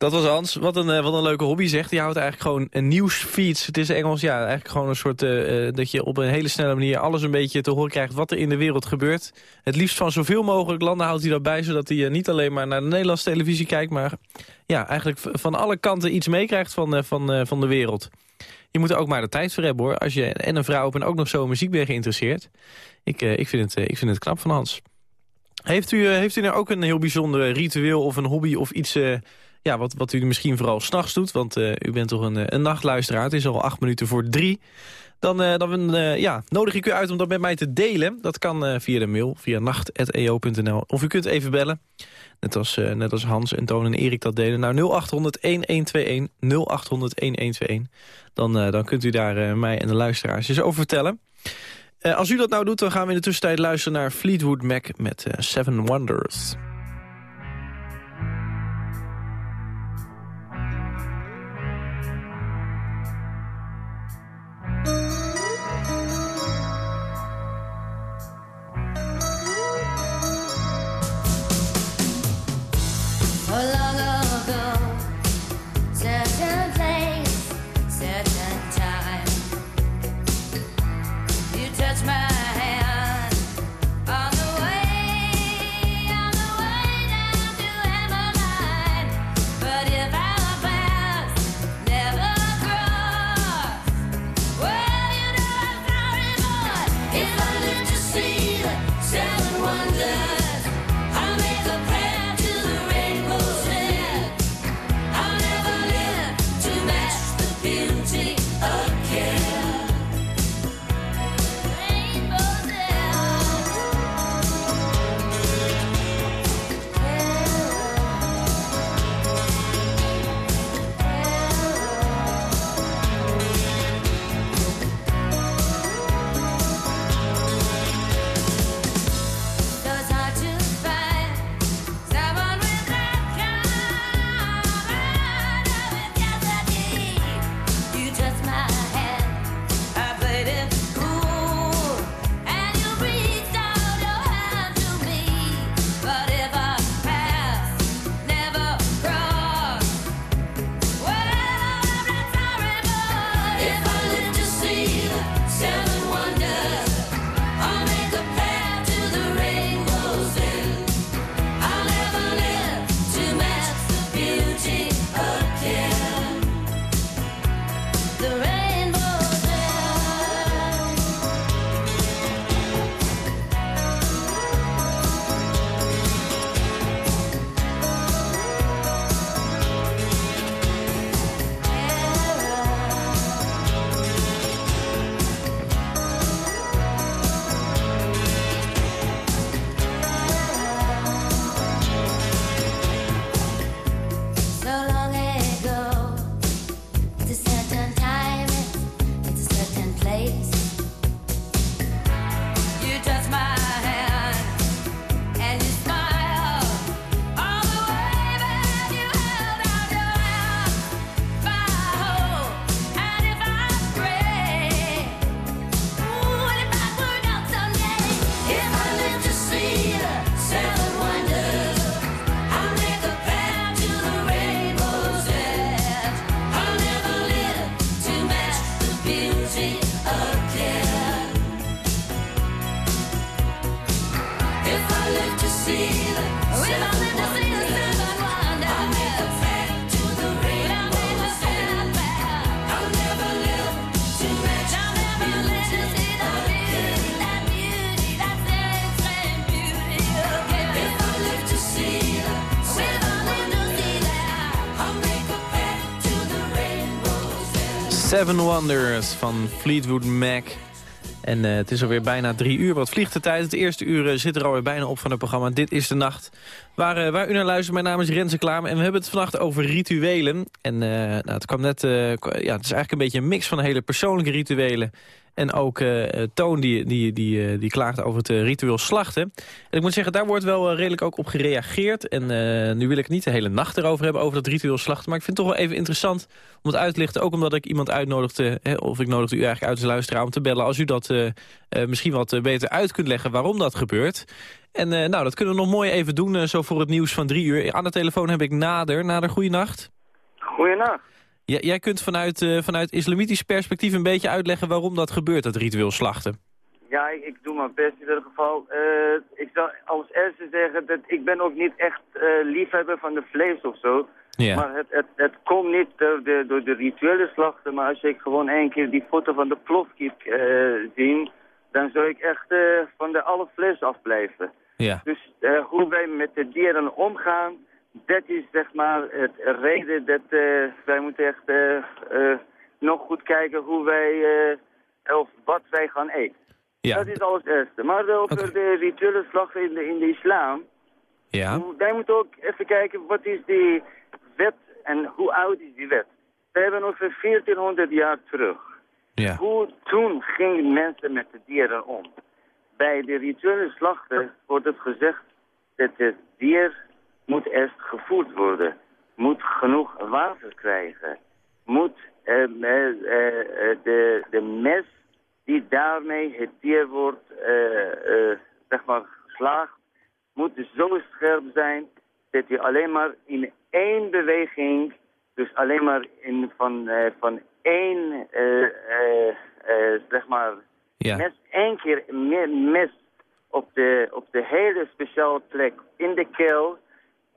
[SPEAKER 3] Dat was Hans. Wat een, uh, wat een leuke hobby zegt. Die houdt eigenlijk gewoon een nieuwsfeeds. Het is Engels, ja, eigenlijk gewoon een soort... Uh, dat je op een hele snelle manier alles een beetje te horen krijgt... wat er in de wereld gebeurt. Het liefst van zoveel mogelijk landen houdt hij dat bij... zodat hij niet alleen maar naar de Nederlandse televisie kijkt... maar ja, eigenlijk van alle kanten iets meekrijgt van, van, van de wereld. Je moet er ook maar de tijd voor hebben, hoor. Als je en een vrouw en ook nog zo muziek bent geïnteresseerd. Ik, ik, vind het, ik vind het knap van Hans. Heeft u, heeft u nou ook een heel bijzonder ritueel of een hobby of iets ja, wat, wat u misschien vooral s'nachts doet. Want uh, u bent toch een, een nachtluisteraar. Het is al acht minuten voor drie. Dan, uh, dan ja, nodig ik u uit om dat met mij te delen. Dat kan via de mail, via nacht.eo.nl. Of u kunt even bellen. Net als, net als Hans en Toon en Erik dat deden. Naar 0800-1121. 0800-1121. Dan, dan kunt u daar mij en de luisteraars eens over vertellen. als u dat nou doet, dan gaan we in de tussentijd luisteren naar Fleetwood Mac met Seven Wonders. Seven Wonders van Fleetwood Mac. En eh, het is alweer bijna drie uur. Wat vliegt de tijd? Het eerste uur eh, zit er alweer bijna op van het programma Dit is de Nacht. Waar, eh, waar u naar luistert, mijn naam is Renze Klamer. En we hebben het vannacht over rituelen. En nou, het kwam net, ja, het is eigenlijk een beetje een mix van hele persoonlijke rituelen en ook Toon die, die, die, die klaagt over het ritueel slachten. En ik moet zeggen, daar wordt wel redelijk ook op gereageerd. En nu wil ik niet de hele nacht erover hebben, over dat ritueel slachten. Maar ik vind het toch wel even interessant om het uit te lichten. Ook omdat ik iemand uitnodigde, hè, of ik nodigde u eigenlijk uit te luisteren om te bellen. Als u dat misschien wat beter uit kunt leggen waarom dat gebeurt. En nou, dat kunnen we nog mooi even doen, zo voor het nieuws van drie uur. Aan de telefoon heb ik Nader. Nader, goeienacht.
[SPEAKER 10] Goeienacht
[SPEAKER 3] jij kunt vanuit, uh, vanuit islamitisch perspectief een beetje uitleggen waarom dat gebeurt, dat ritueel slachten.
[SPEAKER 10] Ja, ik, ik doe mijn best in ieder geval. Uh, ik zal als eerste zeggen dat ik ben ook niet echt uh, liefhebber van de vlees of zo. Maar het, het, het komt niet door de, door de rituele slachten, maar als ik gewoon één keer die foto van de plofkip uh, zie, dan zou ik echt van de alle vlees afblijven. Ja. Dus hoe wij met de dieren omgaan, dat is zeg maar het reden dat uh, wij moeten echt uh, nog goed kijken hoe wij, of wat wij gaan eten. Ja. Dat is alles eerste. Maar over okay. de rituele slag in de, in de islam. Ja. Wij moeten ook even kijken wat is die wet en hoe oud is die wet. We hebben ongeveer 1400 jaar terug. Ja. Hoe toen gingen mensen met de dieren om? Bij de rituele slachten wordt het gezegd dat het dier moet eerst gevoed worden, moet genoeg water krijgen, moet uh, uh, de, de mes die daarmee het dier wordt, zeg maar, geslaagd, moet zo scherp zijn dat hij alleen maar in één beweging, dus alleen maar in, van, van één, zeg maar, ja. één keer mes op de, op de hele speciale plek in de keel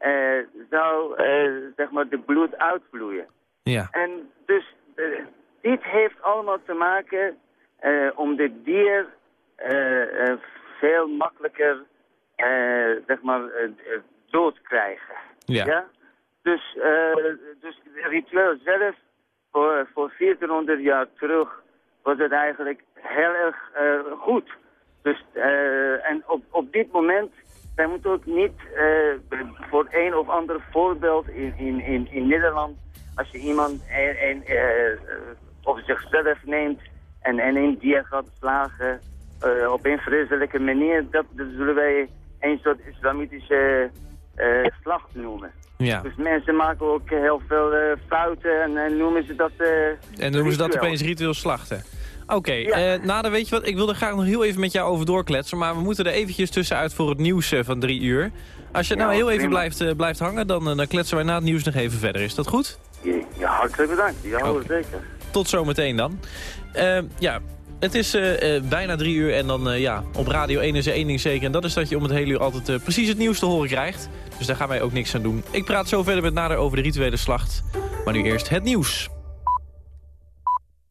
[SPEAKER 10] uh, zou uh, zeg maar de bloed uitvloeien. Ja. En dus uh, dit heeft allemaal te maken om de dier veel makkelijker zeg maar dood krijgen. Ja. ja? Dus, dus het ritueel zelf voor, voor 1400 jaar terug was het eigenlijk heel erg goed. Dus, en op, op dit moment wij moeten ook niet uh, voor een of ander voorbeeld in, in, in, in Nederland, als je iemand een, een, op zichzelf neemt en, en een dier gaat slagen op een vreselijke manier, dat, dat zullen wij een soort islamitische slacht noemen. Ja. Dus mensen maken ook heel veel fouten en, en, noemen ze dat...
[SPEAKER 3] en noemen ze dat opeens ritueel slachten? Oké, okay, ja. uh, Nada, weet je wat? Ik wil er graag nog heel even met jou over doorkletsen. Maar we moeten er eventjes tussenuit voor het nieuws uh, van drie uur. Als je nou heel even blijft, uh, blijft hangen, dan, dan kletsen wij na het nieuws nog even verder. Is dat goed?
[SPEAKER 10] Ja, hartelijk bedankt. Ja, okay. zeker.
[SPEAKER 3] Tot zometeen dan. ja, het is bijna drie uur en dan ja, op Radio 1 is er één ding zeker. En dat is dat je om het hele uur altijd precies het nieuws te horen krijgt. Dus daar gaan wij ook niks aan doen. Ik praat zo verder met Nader over de rituele slacht. Maar nu eerst het nieuws.